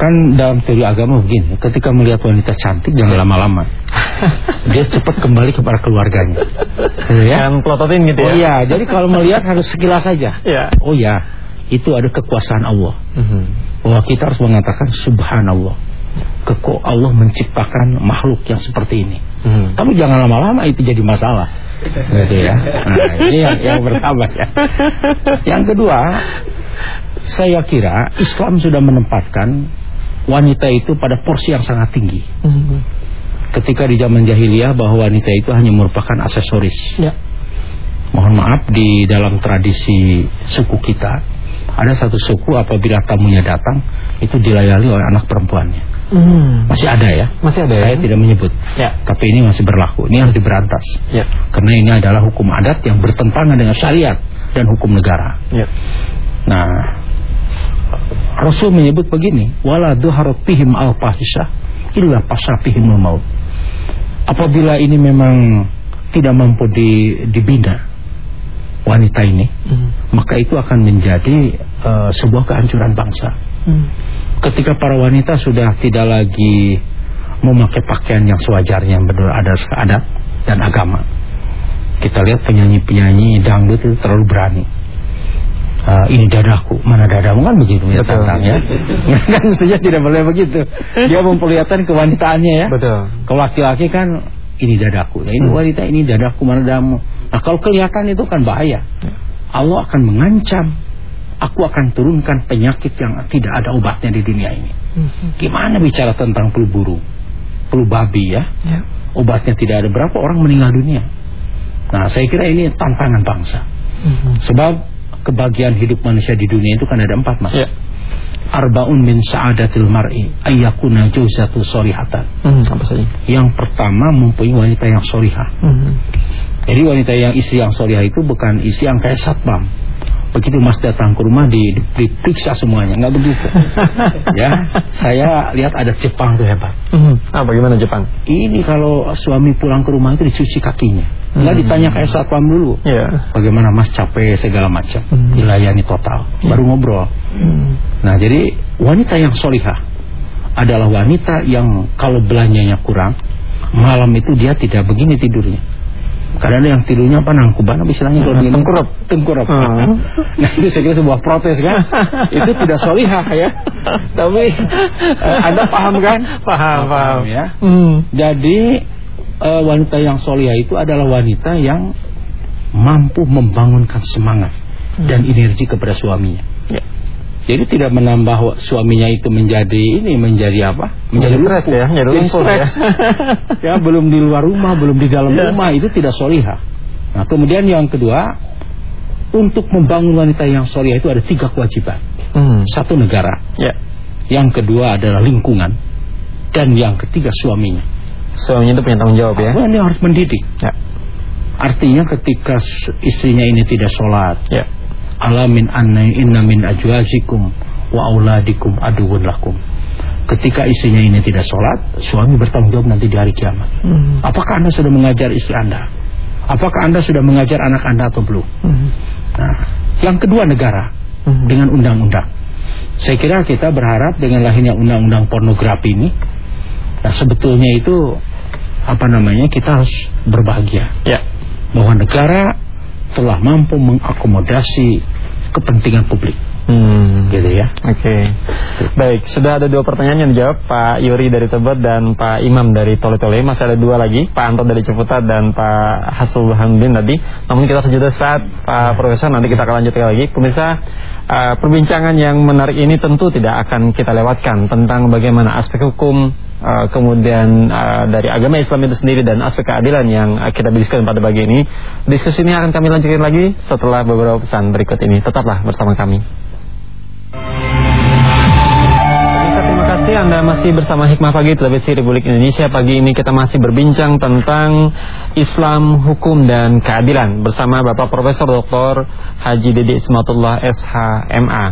Speaker 3: Kan dalam teori agama begini, ketika melihat wanita cantik jangan lama-lama. Dia cepat kembali kepada keluarganya. Ya.
Speaker 2: Yang pelototin gitu ya.
Speaker 3: Oh iya, jadi kalau melihat harus sekilas saja.
Speaker 2: Iya.
Speaker 3: Oh ya, itu ada kekuasaan Allah.
Speaker 2: Mhm.
Speaker 3: Bahwa kita harus mengatakan subhanallah. Keko Allah menciptakan makhluk yang seperti ini.
Speaker 2: Mhm.
Speaker 3: Tapi jangan lama-lama itu jadi masalah. Gitu ya. Nah, ini yang, yang pertama ya. Yang kedua, saya kira Islam sudah menempatkan wanita itu pada porsi yang sangat tinggi.
Speaker 2: Mhm.
Speaker 3: Ketika di zaman jahiliyah bahwa wanita itu hanya merupakan aksesoris.
Speaker 2: Ya.
Speaker 3: Mohon maaf di dalam tradisi suku kita ada satu suku apabila tamunya datang itu dilayani oleh anak perempuannya.
Speaker 2: Mhm.
Speaker 3: Masih ada ya.
Speaker 2: Masih ada ya?
Speaker 3: Saya tidak menyebut.
Speaker 2: Ya.
Speaker 3: Tapi ini masih berlaku. Ini harus diberantas.
Speaker 2: Ya.
Speaker 3: Karena ini adalah hukum adat yang bertentangan dengan syariat dan hukum negara.
Speaker 2: Ya.
Speaker 3: Nah, Rasul menyebut begini, wala duharat fihim al fahisyah illa pasafihimul maut. Apabila ini memang tidak mampu di, dibina wanita ini,
Speaker 2: Mhm.
Speaker 3: maka itu akan menjadi eh, sebuah kehancuran bangsa.
Speaker 2: Mhm.
Speaker 3: Ketika para wanita sudah tidak lagi memakai pakaian yang sewajarnya menurut adat, adat dan agama. Kita lihat penyanyi-penyanyi dangdut itu terlalu berani. Ah, ini dadaku, mana dadamu kan begitu ya tantangnya. kan mestinya tidak boleh begitu. Dia memperlihatkan kewanitaannya ya.
Speaker 2: Betul.
Speaker 3: Kalau laki-laki kan ini dadaku. Nah, ini
Speaker 2: Hmm.
Speaker 3: wanita ini dadaku mana dadamu. Nah, kalau kelihatan itu kan bahaya. Allah akan mengancam. Aku akan turunkan penyakit yang tidak ada obatnya di dunia ini.
Speaker 2: Mhm.
Speaker 3: Gimana bicara tentang flu burung, flu babi ya?
Speaker 2: Ya.
Speaker 3: Obatnya tidak ada. Berapa orang meninggal dunia? Nah, saya kira ini tantangan bangsa.
Speaker 2: Mhm.
Speaker 3: Sebab kebahagiaan hidup manusia di dunia itu kan ada empat mas.
Speaker 2: Ya.
Speaker 3: Arbaun min sa'adatil mar'i ayyakuna jawzatu sorihatan.
Speaker 2: Mhm. Apa saja?
Speaker 3: Yang pertama mempunyai wanita yang sorihah.
Speaker 2: Mhm.
Speaker 3: Jadi wanita yang istri yang sorihah itu bukan istri yang kayak satpam. Begitu mas datang ke rumah di, di- diperiksa semuanya, nggak begitu. ya, saya lihat ada Jepang tuh hebat.
Speaker 2: Mhm. Ah, bagaimana Jepang?
Speaker 3: Ini kalau suami pulang ke rumah itu dicuci kakinya, nggak
Speaker 2: Hmm.
Speaker 3: ditanya kayak satpam dulu.
Speaker 2: Ya.
Speaker 3: Bagaimana mas capek segala macam,
Speaker 2: Hmm.
Speaker 3: dilayani total, baru ngobrol.
Speaker 2: Mhm.
Speaker 3: Nah jadi wanita yang solihah adalah wanita yang kalau belanjanya kurang, malam itu dia tidak begini tidurnya. Kadang ada yang tidurnya apa nangkuban apa istilahnya kalau begini?
Speaker 2: Tengkurap.
Speaker 3: Tengkurap.
Speaker 2: Hmm.
Speaker 3: Nah itu saya kira sebuah protes kan. itu tidak solihah ya. Tapi eh, Anda paham kan?
Speaker 2: Paham, paham.
Speaker 3: ya.
Speaker 2: Mhm.
Speaker 3: Jadi eh, wanita yang solihah itu adalah wanita yang mampu membangunkan semangat dan energi kepada suaminya.
Speaker 2: Ya.
Speaker 3: Jadi tidak menambah suaminya itu menjadi ini menjadi apa?
Speaker 2: Menjadi stres
Speaker 3: lumpuh.
Speaker 2: ya, menjadi
Speaker 3: Jadi
Speaker 2: ya.
Speaker 3: stres. ya, belum di luar rumah, belum di dalam
Speaker 2: Ya.
Speaker 3: rumah itu tidak solihah. Nah, kemudian yang kedua, untuk membangun wanita yang solihah itu ada tiga kewajiban.
Speaker 2: Hmm.
Speaker 3: Satu negara,
Speaker 2: Ya.
Speaker 3: yang kedua adalah lingkungan, dan yang ketiga suaminya.
Speaker 2: Suaminya itu punya tanggung jawab ya.
Speaker 3: Ini harus mendidik.
Speaker 2: Ya.
Speaker 3: Artinya ketika istrinya ini tidak sholat,
Speaker 2: Ya.
Speaker 3: Alamin anna inna min ajwajikum wa auladikum aduwwun lakum. Ketika istrinya ini tidak sholat, suami bertanggung jawab nanti di hari kiamat.
Speaker 2: Hmm.
Speaker 3: Apakah anda sudah mengajar istri anda? Apakah anda sudah mengajar anak anda atau belum?
Speaker 2: Hmm.
Speaker 3: Nah, yang kedua negara
Speaker 2: Hmm.
Speaker 3: dengan undang-undang. Saya kira kita berharap dengan lahirnya undang-undang pornografi ini, nah sebetulnya itu apa namanya kita harus berbahagia
Speaker 2: Ya.
Speaker 3: bahwa negara telah mampu mengakomodasi kepentingan publik,
Speaker 2: Hmm.
Speaker 3: gitu ya.
Speaker 2: Oke. Baik, sudah ada dua pertanyaan yang dijawab Pak Yuri dari Tebet dan Pak Imam dari Tole Tole. Masih ada dua lagi, Pak Anto dari Ciputat dan Pak Hasul Hamdin tadi. Namun kita sudah saat Pak Profesor nanti kita akan lanjutkan lagi. Pemirsa, eh, perbincangan yang menarik ini tentu tidak akan kita lewatkan tentang bagaimana aspek hukum eh, kemudian eh, dari agama Islam itu sendiri dan aspek keadilan yang eh, kita diskusikan pada pagi ini. Diskusi ini akan kami lanjutkan lagi setelah beberapa pesan berikut ini. Tetaplah bersama kami. Terima kasih Anda masih bersama Hikmah Pagi Televisi Republik Indonesia Pagi ini kita masih berbincang tentang Islam, Hukum, dan Keadilan Bersama Bapak Profesor Dr. Haji Dede Ismatullah SHMA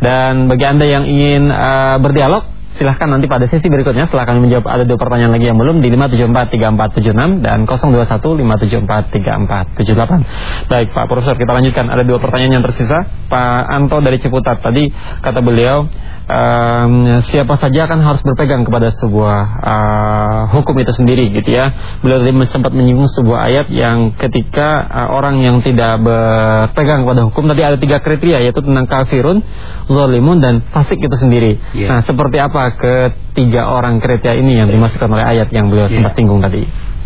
Speaker 2: Dan bagi Anda yang ingin eh, berdialog Silahkan nanti pada sesi berikutnya setelah kami menjawab ada dua pertanyaan lagi yang belum di 5743476 dan 0215743478. Baik Pak Profesor kita lanjutkan ada dua pertanyaan yang tersisa. Pak Anto dari Ciputat tadi kata beliau em, siapa saja kan harus berpegang kepada sebuah eh, hukum itu sendiri gitu ya. Beliau tadi sempat menyinggung sebuah ayat yang ketika eh, orang yang tidak berpegang kepada hukum tadi ada tiga kriteria yaitu tentang kafirun, zalimun dan fasik itu sendiri.
Speaker 3: Iya.
Speaker 2: Nah, seperti apa ketiga orang kriteria ini yang dimasukkan oleh ayat yang beliau
Speaker 3: Iya.
Speaker 2: sempat singgung tadi?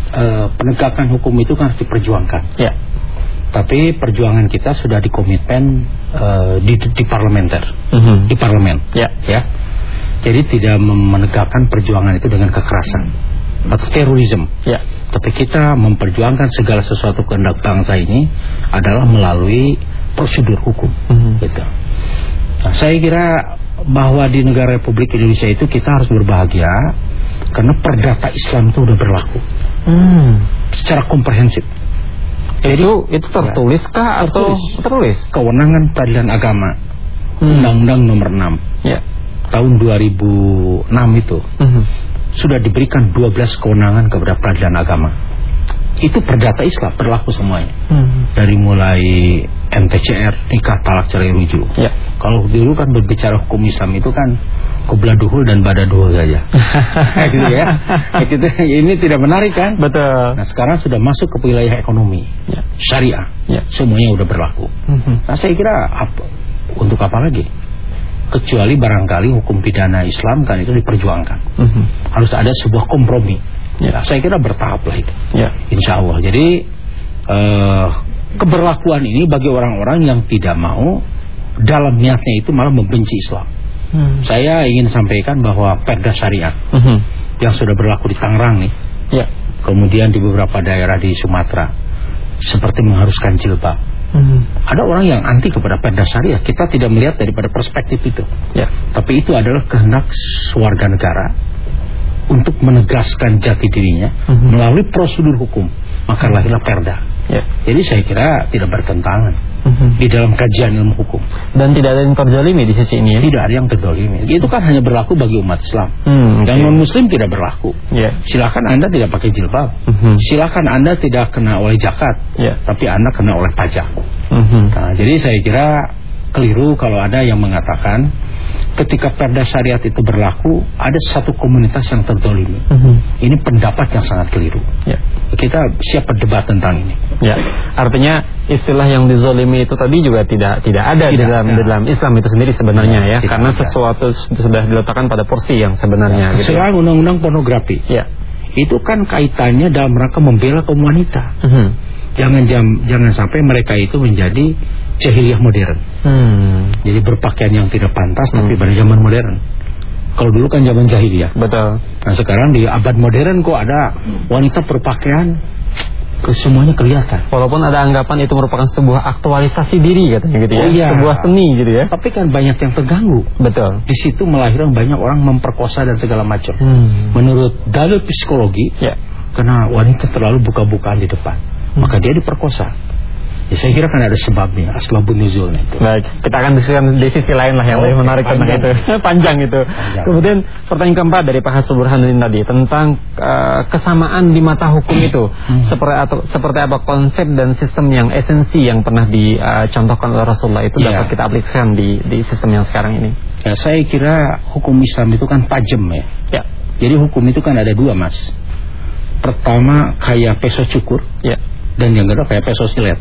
Speaker 3: Eh, penegakan hukum itu kan harus diperjuangkan.
Speaker 2: Ya.
Speaker 3: Tapi perjuangan kita sudah dikomitmen eh, di, di parlementer,
Speaker 2: Mhm.
Speaker 3: di parlemen,
Speaker 2: Ya.
Speaker 3: ya. Jadi tidak menegakkan perjuangan itu dengan kekerasan atau terorisme.
Speaker 2: Ya.
Speaker 3: Tapi kita memperjuangkan segala sesuatu kehendak bangsa ini adalah melalui prosedur hukum.
Speaker 2: Mhm.
Speaker 3: Gitu. Nah, saya kira bahwa di negara Republik Indonesia itu kita harus berbahagia karena perdata Islam itu sudah berlaku
Speaker 2: Hmm.
Speaker 3: secara komprehensif.
Speaker 2: Itu itu tertulis kah atau
Speaker 3: Tertulis.
Speaker 2: tertulis?
Speaker 3: Kewenangan Peradilan Agama
Speaker 2: Hmm.
Speaker 3: Undang-Undang nomor 6
Speaker 2: Ya.
Speaker 3: tahun 2006 itu
Speaker 2: Mhm.
Speaker 3: sudah diberikan 12 kewenangan kepada Peradilan Agama. Itu perdata Islam berlaku semuanya.
Speaker 2: Mhm.
Speaker 3: Dari mulai MTCR, nikah, talak, cerai, rujuk.
Speaker 2: Ya.
Speaker 3: Kalau dulu kan berbicara hukum Islam itu kan kubladuhul dan badaduhul saja. gitu ya. Gitu. Ini tidak menarik kan?
Speaker 2: Betul.
Speaker 3: Nah sekarang sudah masuk ke wilayah ekonomi,
Speaker 2: Ya.
Speaker 3: syariah,
Speaker 2: Ya.
Speaker 3: semuanya udah berlaku.
Speaker 2: Mhm.
Speaker 3: Nah saya kira apa, untuk apa lagi? Kecuali barangkali hukum pidana Islam kan itu diperjuangkan.
Speaker 2: Mhm.
Speaker 3: Harus ada sebuah kompromi.
Speaker 2: Ya.
Speaker 3: Nah, saya kira bertahap lah itu.
Speaker 2: Ya.
Speaker 3: Insya Allah. Jadi eh, keberlakuan ini bagi orang-orang yang tidak mau dalam niatnya itu malah membenci Islam.
Speaker 2: Hmm.
Speaker 3: Saya ingin sampaikan bahwa perda syariah
Speaker 2: Mhm.
Speaker 3: yang sudah berlaku di Tangerang nih,
Speaker 2: Ya.
Speaker 3: kemudian di beberapa daerah di Sumatera, seperti mengharuskan jilbab.
Speaker 2: Mhm.
Speaker 3: Ada orang yang anti kepada perda syariah. Kita tidak melihat daripada perspektif itu.
Speaker 2: Ya.
Speaker 3: Tapi itu adalah kehendak warga negara untuk menegaskan jati dirinya
Speaker 2: Mhm.
Speaker 3: melalui prosedur hukum. Maka lahirlah perda.
Speaker 2: Ya.
Speaker 3: Jadi saya kira tidak bertentangan
Speaker 2: Mhm.
Speaker 3: di dalam kajian ilmu hukum.
Speaker 2: Dan tidak ada yang terzalimi di sisi ini ya.
Speaker 3: Tidak ada yang terdolimi. Itu kan hanya berlaku bagi umat Islam.
Speaker 2: Hmm,
Speaker 3: Yang
Speaker 2: oke.
Speaker 3: non Muslim tidak berlaku.
Speaker 2: Ya.
Speaker 3: Silakan anda tidak pakai jilbab.
Speaker 2: Mhm.
Speaker 3: Silakan anda tidak kena oleh zakat.
Speaker 2: Ya.
Speaker 3: Tapi anda kena oleh pajak.
Speaker 2: Mhm.
Speaker 3: Nah, jadi saya kira keliru kalau ada yang mengatakan ketika perda syariat itu berlaku ada satu komunitas yang terdolimi.
Speaker 2: Mhm.
Speaker 3: Ini pendapat yang sangat keliru.
Speaker 2: Ya.
Speaker 3: Kita siap berdebat tentang ini.
Speaker 2: Ya, artinya istilah yang dizolimi itu tadi juga tidak tidak ada di
Speaker 3: Tidak
Speaker 2: dalam
Speaker 3: ada.
Speaker 2: di dalam Islam itu sendiri sebenarnya
Speaker 3: Ya,
Speaker 2: ya,
Speaker 3: tidak
Speaker 2: karena sesuatu sudah diletakkan pada porsi yang sebenarnya. gitu ya.
Speaker 3: Selain undang-undang pornografi,
Speaker 2: Ya.
Speaker 3: itu kan kaitannya dalam rangka membela kaum wanita.
Speaker 2: Mhm.
Speaker 3: Jangan jam, jangan sampai mereka itu menjadi jahiliyah modern.
Speaker 2: Hmm.
Speaker 3: Jadi berpakaian yang tidak pantas tapi
Speaker 2: Hmm.
Speaker 3: pada zaman modern. Kalau dulu kan zaman jahiliyah.
Speaker 2: Betul.
Speaker 3: Nah sekarang di abad modern kok ada wanita berpakaian ke semuanya kelihatan.
Speaker 2: Walaupun ada anggapan itu merupakan sebuah aktualisasi diri katanya gitu ya.
Speaker 3: Oh, iya.
Speaker 2: Sebuah seni gitu ya.
Speaker 3: Tapi kan banyak yang terganggu.
Speaker 2: Betul.
Speaker 3: Di situ melahirkan banyak orang memperkosa dan segala macam.
Speaker 2: Hmm.
Speaker 3: Menurut dalil psikologi,
Speaker 2: Ya.
Speaker 3: karena wanita terlalu buka-bukaan di depan, maka dia diperkosa. Ya, saya kira kan ada sebabnya, asbabun nuzulnya itu.
Speaker 2: Baik, kita akan diskusikan di sisi lain lah yang
Speaker 3: Oh,
Speaker 2: lebih menarik tentang
Speaker 3: panjang.
Speaker 2: itu. Panjang itu.
Speaker 3: Panjang.
Speaker 2: Kemudian pertanyaan keempat dari Pak Hasul Burhanuddin tadi tentang eh, kesamaan di mata hukum itu.
Speaker 3: Hmm.
Speaker 2: Seperti atau seperti apa konsep dan sistem yang esensi yang pernah dicontohkan oleh Rasulullah itu
Speaker 3: Iya.
Speaker 2: dapat kita aplikasikan di di sistem yang sekarang ini.
Speaker 3: Ya, saya kira hukum Islam itu kan tajam ya.
Speaker 2: Ya.
Speaker 3: Jadi hukum itu kan ada dua mas. Pertama kayak peso cukur
Speaker 2: Ya.
Speaker 3: dan yang kedua kayak peso silet.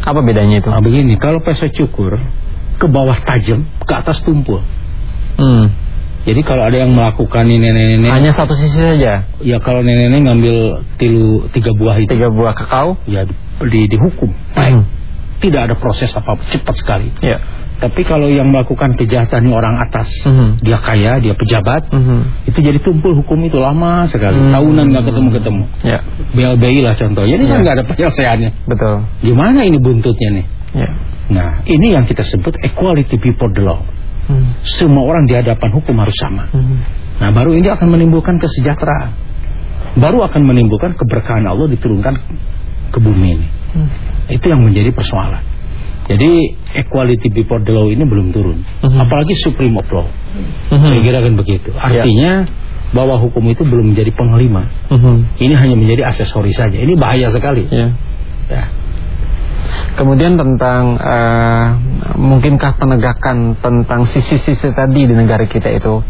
Speaker 2: Apa bedanya itu?
Speaker 3: Nah begini, kalau peso cukur ke bawah tajam, ke atas tumpul.
Speaker 2: Hmm.
Speaker 3: Jadi kalau ada yang melakukan ini nenek-nenek,
Speaker 2: Hanya satu sisi saja.
Speaker 3: ya kalau nenek-nenek ngambil tilu tiga buah itu,
Speaker 2: Tiga buah kakao.
Speaker 3: ya di, di- dihukum.
Speaker 2: Hmm.
Speaker 3: Tidak ada proses apa cepat sekali.
Speaker 2: Ya.
Speaker 3: Tapi kalau yang melakukan kejahatan ini orang atas,
Speaker 2: Mhm.
Speaker 3: dia kaya, dia pejabat,
Speaker 2: Mhm.
Speaker 3: itu jadi tumpul hukum itu lama sekali,
Speaker 2: Hmm.
Speaker 3: tahunan nggak ketemu-ketemu.
Speaker 2: Ya.
Speaker 3: BLBI lah contohnya, ini kan
Speaker 2: Ya.
Speaker 3: nggak ada penyelesaiannya.
Speaker 2: Betul.
Speaker 3: Gimana ini buntutnya nih?
Speaker 2: Ya.
Speaker 3: Nah, ini yang kita sebut equality before the law.
Speaker 2: Hmm.
Speaker 3: Semua orang di hadapan hukum harus sama.
Speaker 2: Mhm.
Speaker 3: Nah, baru ini akan menimbulkan kesejahteraan. Baru akan menimbulkan keberkahan Allah diturunkan ke bumi ini.
Speaker 2: Hmm.
Speaker 3: Itu yang menjadi persoalan. Jadi equality before the law ini belum turun.
Speaker 2: Mhm.
Speaker 3: Apalagi supreme of law.
Speaker 2: Mhm.
Speaker 3: Saya kira kan begitu. Artinya bahwa hukum itu belum menjadi pengelima.
Speaker 2: Mhm.
Speaker 3: Ini hanya menjadi aksesori saja. Ini bahaya sekali.
Speaker 2: Ya.
Speaker 3: Ya.
Speaker 2: Kemudian tentang eh, mungkinkah penegakan tentang sisi-sisi tadi di negara kita itu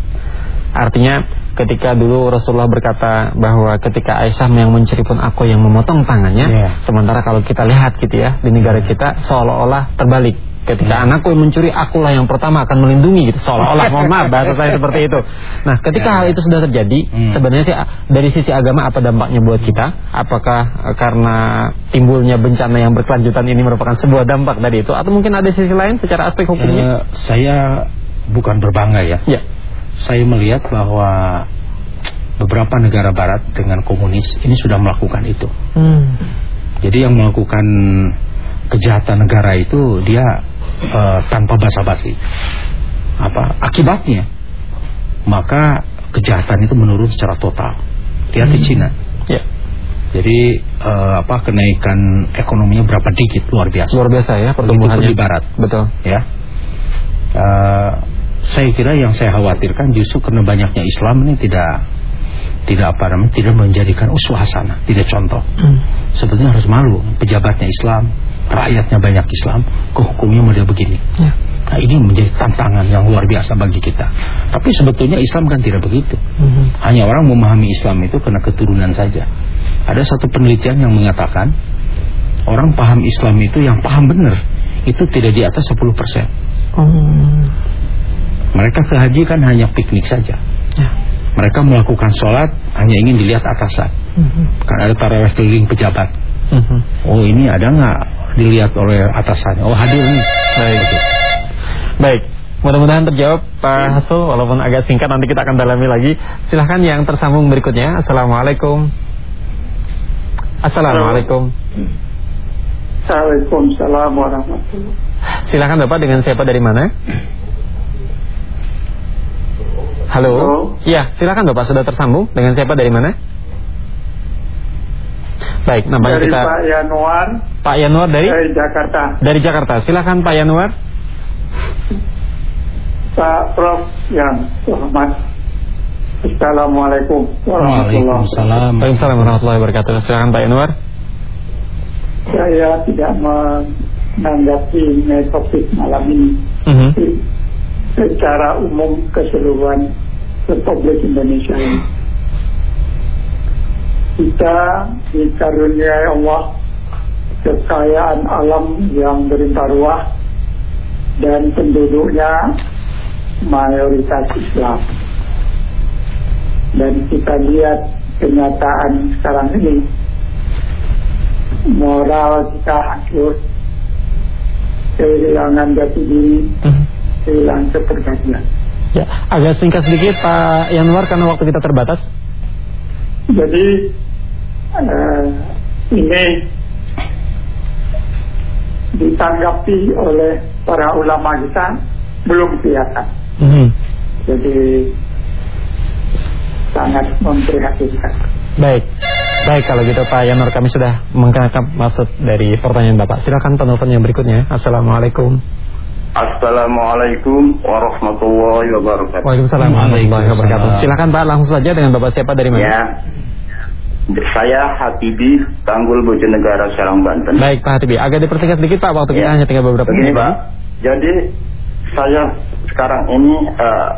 Speaker 2: artinya ketika dulu Rasulullah berkata bahwa ketika Aisyah yang mencuri pun aku yang memotong tangannya
Speaker 3: Iya.
Speaker 2: sementara kalau kita lihat gitu ya di negara kita seolah-olah terbalik. Ketika anakku yang mencuri akulah yang pertama akan melindungi gitu. Seolah-olah mohon maaf bahasa saya seperti itu. Nah ketika
Speaker 3: Ya,
Speaker 2: hal itu sudah terjadi
Speaker 3: Hmm.
Speaker 2: sebenarnya sih, dari sisi agama apa dampaknya buat kita? Apakah eh, karena timbulnya bencana yang berkelanjutan ini merupakan sebuah dampak dari itu? Atau mungkin ada sisi lain secara aspek hukumnya?
Speaker 3: Eh, saya bukan berbangga ya.
Speaker 2: ya
Speaker 3: Saya melihat bahwa beberapa negara barat dengan komunis ini sudah melakukan itu.
Speaker 2: Hmm.
Speaker 3: Jadi yang melakukan kejahatan negara itu dia eh, tanpa basa-basi. Apa akibatnya? Maka kejahatan itu menurun secara total. Lihat di
Speaker 2: Hmm.
Speaker 3: Cina.
Speaker 2: ya
Speaker 3: Jadi eh, apa kenaikan ekonominya berapa digit luar biasa.
Speaker 2: luar biasa ya pertumbuhannya
Speaker 3: di barat.
Speaker 2: betul
Speaker 3: ya. Eh, saya kira yang saya khawatirkan justru karena banyaknya Islam ini tidak tidak apa namanya tidak menjadikan uswah hasanah, tidak contoh.
Speaker 2: Hmm.
Speaker 3: Sebetulnya harus malu pejabatnya Islam, rakyatnya banyak Islam, kok hukumnya model begini.
Speaker 2: ya
Speaker 3: Nah, ini menjadi tantangan yang luar biasa bagi kita. Tapi sebetulnya Islam kan tidak begitu.
Speaker 2: Mhm.
Speaker 3: Hanya orang memahami Islam itu karena keturunan saja. Ada satu penelitian yang mengatakan orang paham Islam itu yang paham benar itu tidak di atas 10%.
Speaker 2: oh
Speaker 3: Mereka ke haji kan hanya piknik saja.
Speaker 2: ya
Speaker 3: Mereka melakukan sholat hanya ingin dilihat atasan.
Speaker 2: Mhm.
Speaker 3: Kan ada tarawih keliling pejabat.
Speaker 2: Mhm.
Speaker 3: Oh ini ada nggak dilihat oleh atasannya? Oh hadir nih.
Speaker 2: Baik. Baik. Mudah-mudahan terjawab Pak Hasul walaupun agak singkat nanti kita akan dalami lagi. Silahkan yang tersambung berikutnya. Assalamualaikum. Assalamualaikum.
Speaker 5: Waalaikumsalam warahmatullahi
Speaker 2: Silahkan Bapak dengan siapa dari mana? Halo.
Speaker 5: Halo.
Speaker 2: Iya, silakan Bapak sudah tersambung dengan siapa dari mana? Baik, nampaknya
Speaker 5: Dari
Speaker 2: kita
Speaker 5: Pak Yanuar
Speaker 2: Pak Yanuar dari
Speaker 5: dari Jakarta.
Speaker 2: dari Jakarta. Silakan Pak Yanuar.
Speaker 5: Pak Prof yang hormat. Assalamualaikum warahmatullahi wabarakatuh.
Speaker 3: Waalaikumsalam.
Speaker 2: Waalaikumsalam warahmatullahi wabarakatuh. Silakan Pak Yanuar.
Speaker 5: Saya tidak menanggapi topik malam ini
Speaker 2: Mhm.
Speaker 5: Secara umum keseluruhan Republik Indonesia ini. Kita dikaruniai Allah kekayaan alam yang berlimpah ruah dan penduduknya mayoritas Islam. Dan kita lihat
Speaker 8: kenyataan sekarang ini moral kita hancur kehilangan jati diri
Speaker 2: Mhm.
Speaker 8: Kehilangan kepribadian
Speaker 2: Ya, agak singkat sedikit Pak Yanwar karena waktu kita terbatas.
Speaker 8: jadi eh, ini ditanggapi oleh para ulama kita belum kelihatan
Speaker 2: Mhm.
Speaker 8: jadi sangat memprihatinkan
Speaker 2: Baik, baik kalau gitu Pak Yanwar kami sudah menangkap maksud dari pertanyaan Bapak. Silakan penelpon yang berikutnya. Assalamualaikum.
Speaker 9: Assalamualaikum warahmatullahi wabarakatuh.
Speaker 2: Waalaikumsalam warahmatullahi wabarakatuh. Silakan Pak langsung saja dengan Bapak siapa dari mana?
Speaker 9: Ya, saya Hatibi Tanggul Bojonegara Serang Banten.
Speaker 2: Baik Pak Hatibi, agak dipersingkat sedikit Pak waktu kita
Speaker 9: Ya.
Speaker 2: hanya tinggal beberapa
Speaker 9: Begini
Speaker 2: menit.
Speaker 9: Pak, jadi saya sekarang ini eh,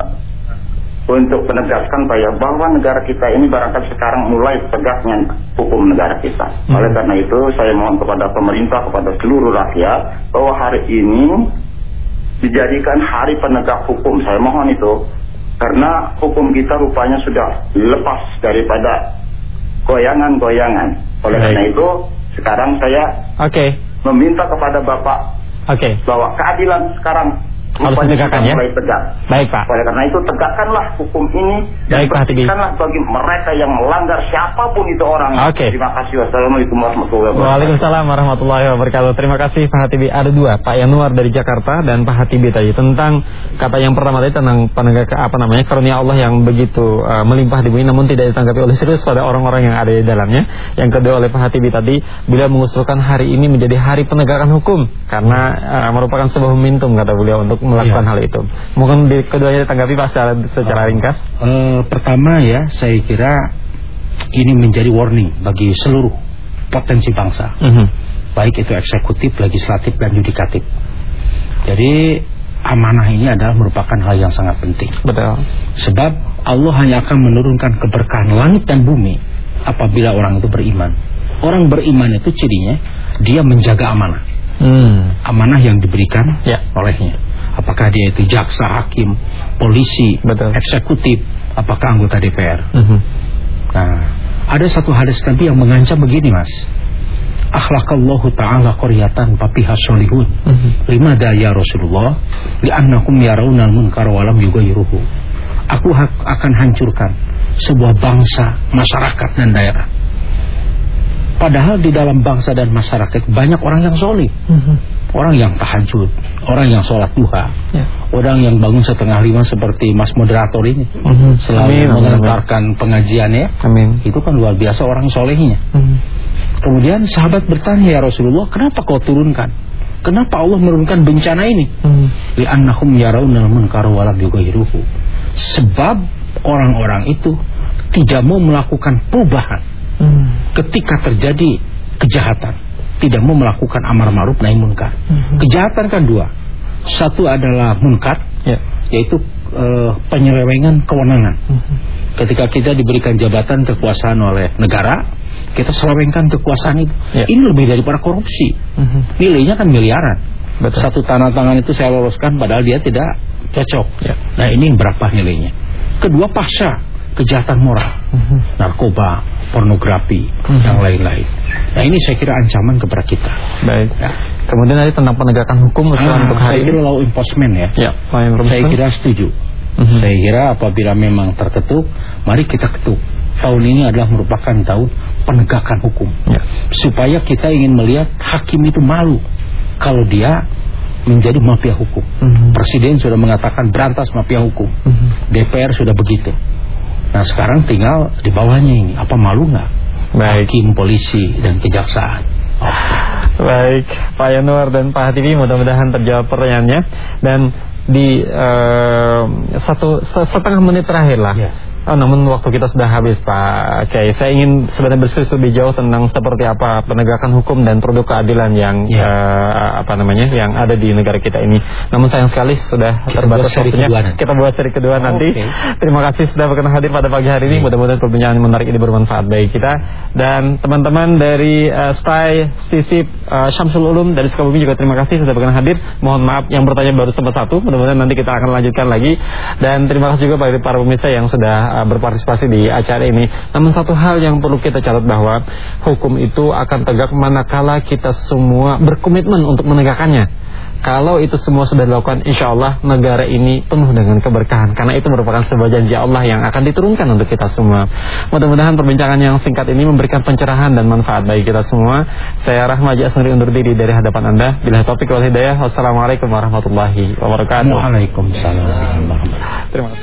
Speaker 9: untuk menegaskan Pak ya bahwa negara kita ini barangkali sekarang mulai tegaknya hukum negara kita.
Speaker 2: Hmm.
Speaker 9: Oleh karena itu saya mohon kepada pemerintah kepada seluruh rakyat bahwa hari ini dijadikan hari penegak hukum. Saya mohon itu karena hukum kita rupanya sudah lepas daripada goyangan-goyangan. Oleh
Speaker 2: Baik.
Speaker 9: karena itu sekarang saya
Speaker 2: Oke,
Speaker 9: meminta kepada Bapak
Speaker 2: oke.
Speaker 9: bahwa keadilan sekarang
Speaker 2: Harus ditegakkan, ya?
Speaker 9: mulai tegak.
Speaker 2: Baik Pak.
Speaker 9: Oleh karena itu tegakkanlah hukum ini dan
Speaker 2: Baik, Pak
Speaker 9: berikanlah bagi mereka yang melanggar siapa pun itu orang.
Speaker 2: Oke.
Speaker 9: Terima kasih. Wassalamualaikum warahmatullahi wabarakatuh.
Speaker 2: Waalaikumsalam warahmatullahi wabarakatuh. Terima kasih Pak Hatibi. Ada dua, Pak Yanuar dari Jakarta dan Pak Hatibi tadi tentang kata yang pertama tadi tentang penegak apa namanya karunia Allah yang begitu uh, melimpah di bumi namun tidak ditanggapi oleh serius pada orang-orang yang ada di dalamnya. Yang kedua oleh Pak Hatibi tadi bila mengusulkan hari ini menjadi hari penegakan hukum karena uh, merupakan sebuah momentum kata beliau untuk melakukan
Speaker 3: Iya.
Speaker 2: hal itu. Mungkin di keduanya ditanggapi Pak secara, secara ringkas.
Speaker 3: Eh, pertama ya, saya kira ini menjadi warning bagi seluruh potensi bangsa,
Speaker 2: Mhm.
Speaker 3: baik itu eksekutif, legislatif, dan yudikatif. Jadi amanah ini adalah merupakan hal yang sangat penting.
Speaker 2: Betul.
Speaker 3: Sebab Allah hanya akan menurunkan keberkahan langit dan bumi apabila orang itu beriman. Orang beriman itu cirinya dia menjaga amanah.
Speaker 2: Hmm.
Speaker 3: Amanah yang diberikan
Speaker 2: Ya.
Speaker 3: olehnya. Apakah dia itu jaksa, hakim, polisi,
Speaker 2: Betul.
Speaker 3: eksekutif, apakah anggota DPR.
Speaker 2: Mhm.
Speaker 3: Nah, ada satu hadis Nabi yang mengancam begini, Mas. Akhlakallahu ta'ala qaryatan papiha solihun.
Speaker 2: Mhm.
Speaker 3: Lima ya Rasulullah, li'annahum yarawna al-munkar walam yugayiruhu. Aku akan hancurkan sebuah bangsa, masyarakat dan daerah. Padahal di dalam bangsa dan masyarakat banyak orang yang solih.
Speaker 2: Mhm.
Speaker 3: Orang yang tahajud, orang yang sholat duha,
Speaker 2: Ya.
Speaker 3: orang yang bangun setengah lima seperti mas moderator ini.
Speaker 2: Mhm.
Speaker 3: Selalu
Speaker 2: Amin, amin,
Speaker 3: mengantarkan pengajiannya.
Speaker 2: Amin.
Speaker 3: Itu kan luar biasa orang solehnya.
Speaker 2: Mhm.
Speaker 3: Kemudian sahabat bertanya ya Rasulullah, kenapa kau turunkan? Kenapa Allah menurunkan bencana ini?
Speaker 2: Mhm.
Speaker 3: Li'annahum yarawna munkar wa lam yughayyiruhu. Sebab orang-orang itu tidak mau melakukan perubahan
Speaker 2: Mhm.
Speaker 3: ketika terjadi kejahatan. Tidak mau melakukan amar ma'ruf nahi munkar.
Speaker 2: Mhm.
Speaker 3: Kejahatan kan dua. Satu adalah munkar,
Speaker 2: Ya.
Speaker 3: yaitu eh, penyelewengan kewenangan.
Speaker 2: Mhm.
Speaker 3: Ketika kita diberikan jabatan kekuasaan oleh negara, kita selewengkan kekuasaan itu.
Speaker 2: Ya.
Speaker 3: Ini lebih daripada korupsi. Nilainya kan miliaran.
Speaker 2: Betul.
Speaker 3: Satu tanah tangan itu saya loloskan padahal dia tidak cocok.
Speaker 2: Ya.
Speaker 3: Nah ini berapa nilainya? Kedua pasca kejahatan moral,
Speaker 2: Mhm.
Speaker 3: narkoba, pornografi,
Speaker 2: Mhm.
Speaker 3: yang lain-lain. Nah ini saya kira ancaman kepada kita.
Speaker 2: Baik.
Speaker 3: Ya.
Speaker 2: Kemudian tadi tentang penegakan hukum
Speaker 3: Ah,
Speaker 2: untuk
Speaker 3: saya
Speaker 2: hari
Speaker 3: kira
Speaker 2: ini.
Speaker 3: law enforcement ya.
Speaker 2: Ya,
Speaker 3: Saya kira setuju.
Speaker 2: Mhm.
Speaker 3: Saya kira apabila memang terketuk, mari kita ketuk. Tahun ini adalah merupakan tahun penegakan hukum.
Speaker 2: Ya.
Speaker 3: Supaya kita ingin melihat hakim itu malu kalau dia menjadi mafia hukum.
Speaker 2: Mhm.
Speaker 3: Presiden sudah mengatakan berantas mafia hukum.
Speaker 2: Mhm.
Speaker 3: DPR sudah begitu. Nah sekarang tinggal di bawahnya ini. Apa malu nggak?
Speaker 2: Baik.
Speaker 3: Hakim, polisi, dan kejaksaan.
Speaker 2: Baik, Pak Yanuar dan Pak Hatibi mudah-mudahan terjawab pertanyaannya dan di eh, satu se- setengah menit terakhir lah.
Speaker 3: Ya.
Speaker 2: Oh, namun waktu kita sudah habis Pak Kiai. Saya ingin sebenarnya berdiskusi lebih jauh tentang seperti apa penegakan hukum dan produk keadilan yang
Speaker 3: Ya.
Speaker 2: eh, apa namanya yang ada di negara kita ini. Namun sayang sekali sudah
Speaker 3: Kita
Speaker 2: terbatas waktunya.
Speaker 3: kedua.
Speaker 2: Kita buat seri kedua nanti.
Speaker 3: Oke.
Speaker 2: Terima kasih sudah berkenan hadir pada pagi hari ini. Mudah-mudahan perbincangan menarik ini bermanfaat bagi kita dan teman-teman dari uh, Stai Sisip uh, Syamsul Ulum dari Sukabumi juga terima kasih sudah berkenan hadir. Mohon maaf yang bertanya baru sempat satu. Mudah-mudahan nanti kita akan lanjutkan lagi dan terima kasih juga bagi para pemirsa yang sudah uh, berpartisipasi di acara ini. Namun satu hal yang perlu kita catat bahwa hukum itu akan tegak manakala kita semua berkomitmen untuk menegakkannya. Kalau itu semua sudah dilakukan, insya Allah negara ini penuh dengan keberkahan. Karena itu merupakan sebuah janji Allah yang akan diturunkan untuk kita semua. Mudah-mudahan perbincangan yang singkat ini memberikan pencerahan dan manfaat bagi kita semua. Saya Rahmaji Asnuri undur diri dari hadapan Anda. Bila topik wal hidayah, wassalamualaikum warahmatullahi wabarakatuh.
Speaker 3: Waalaikumsalam warahmatullahi wabarakatuh.
Speaker 2: Terima kasih.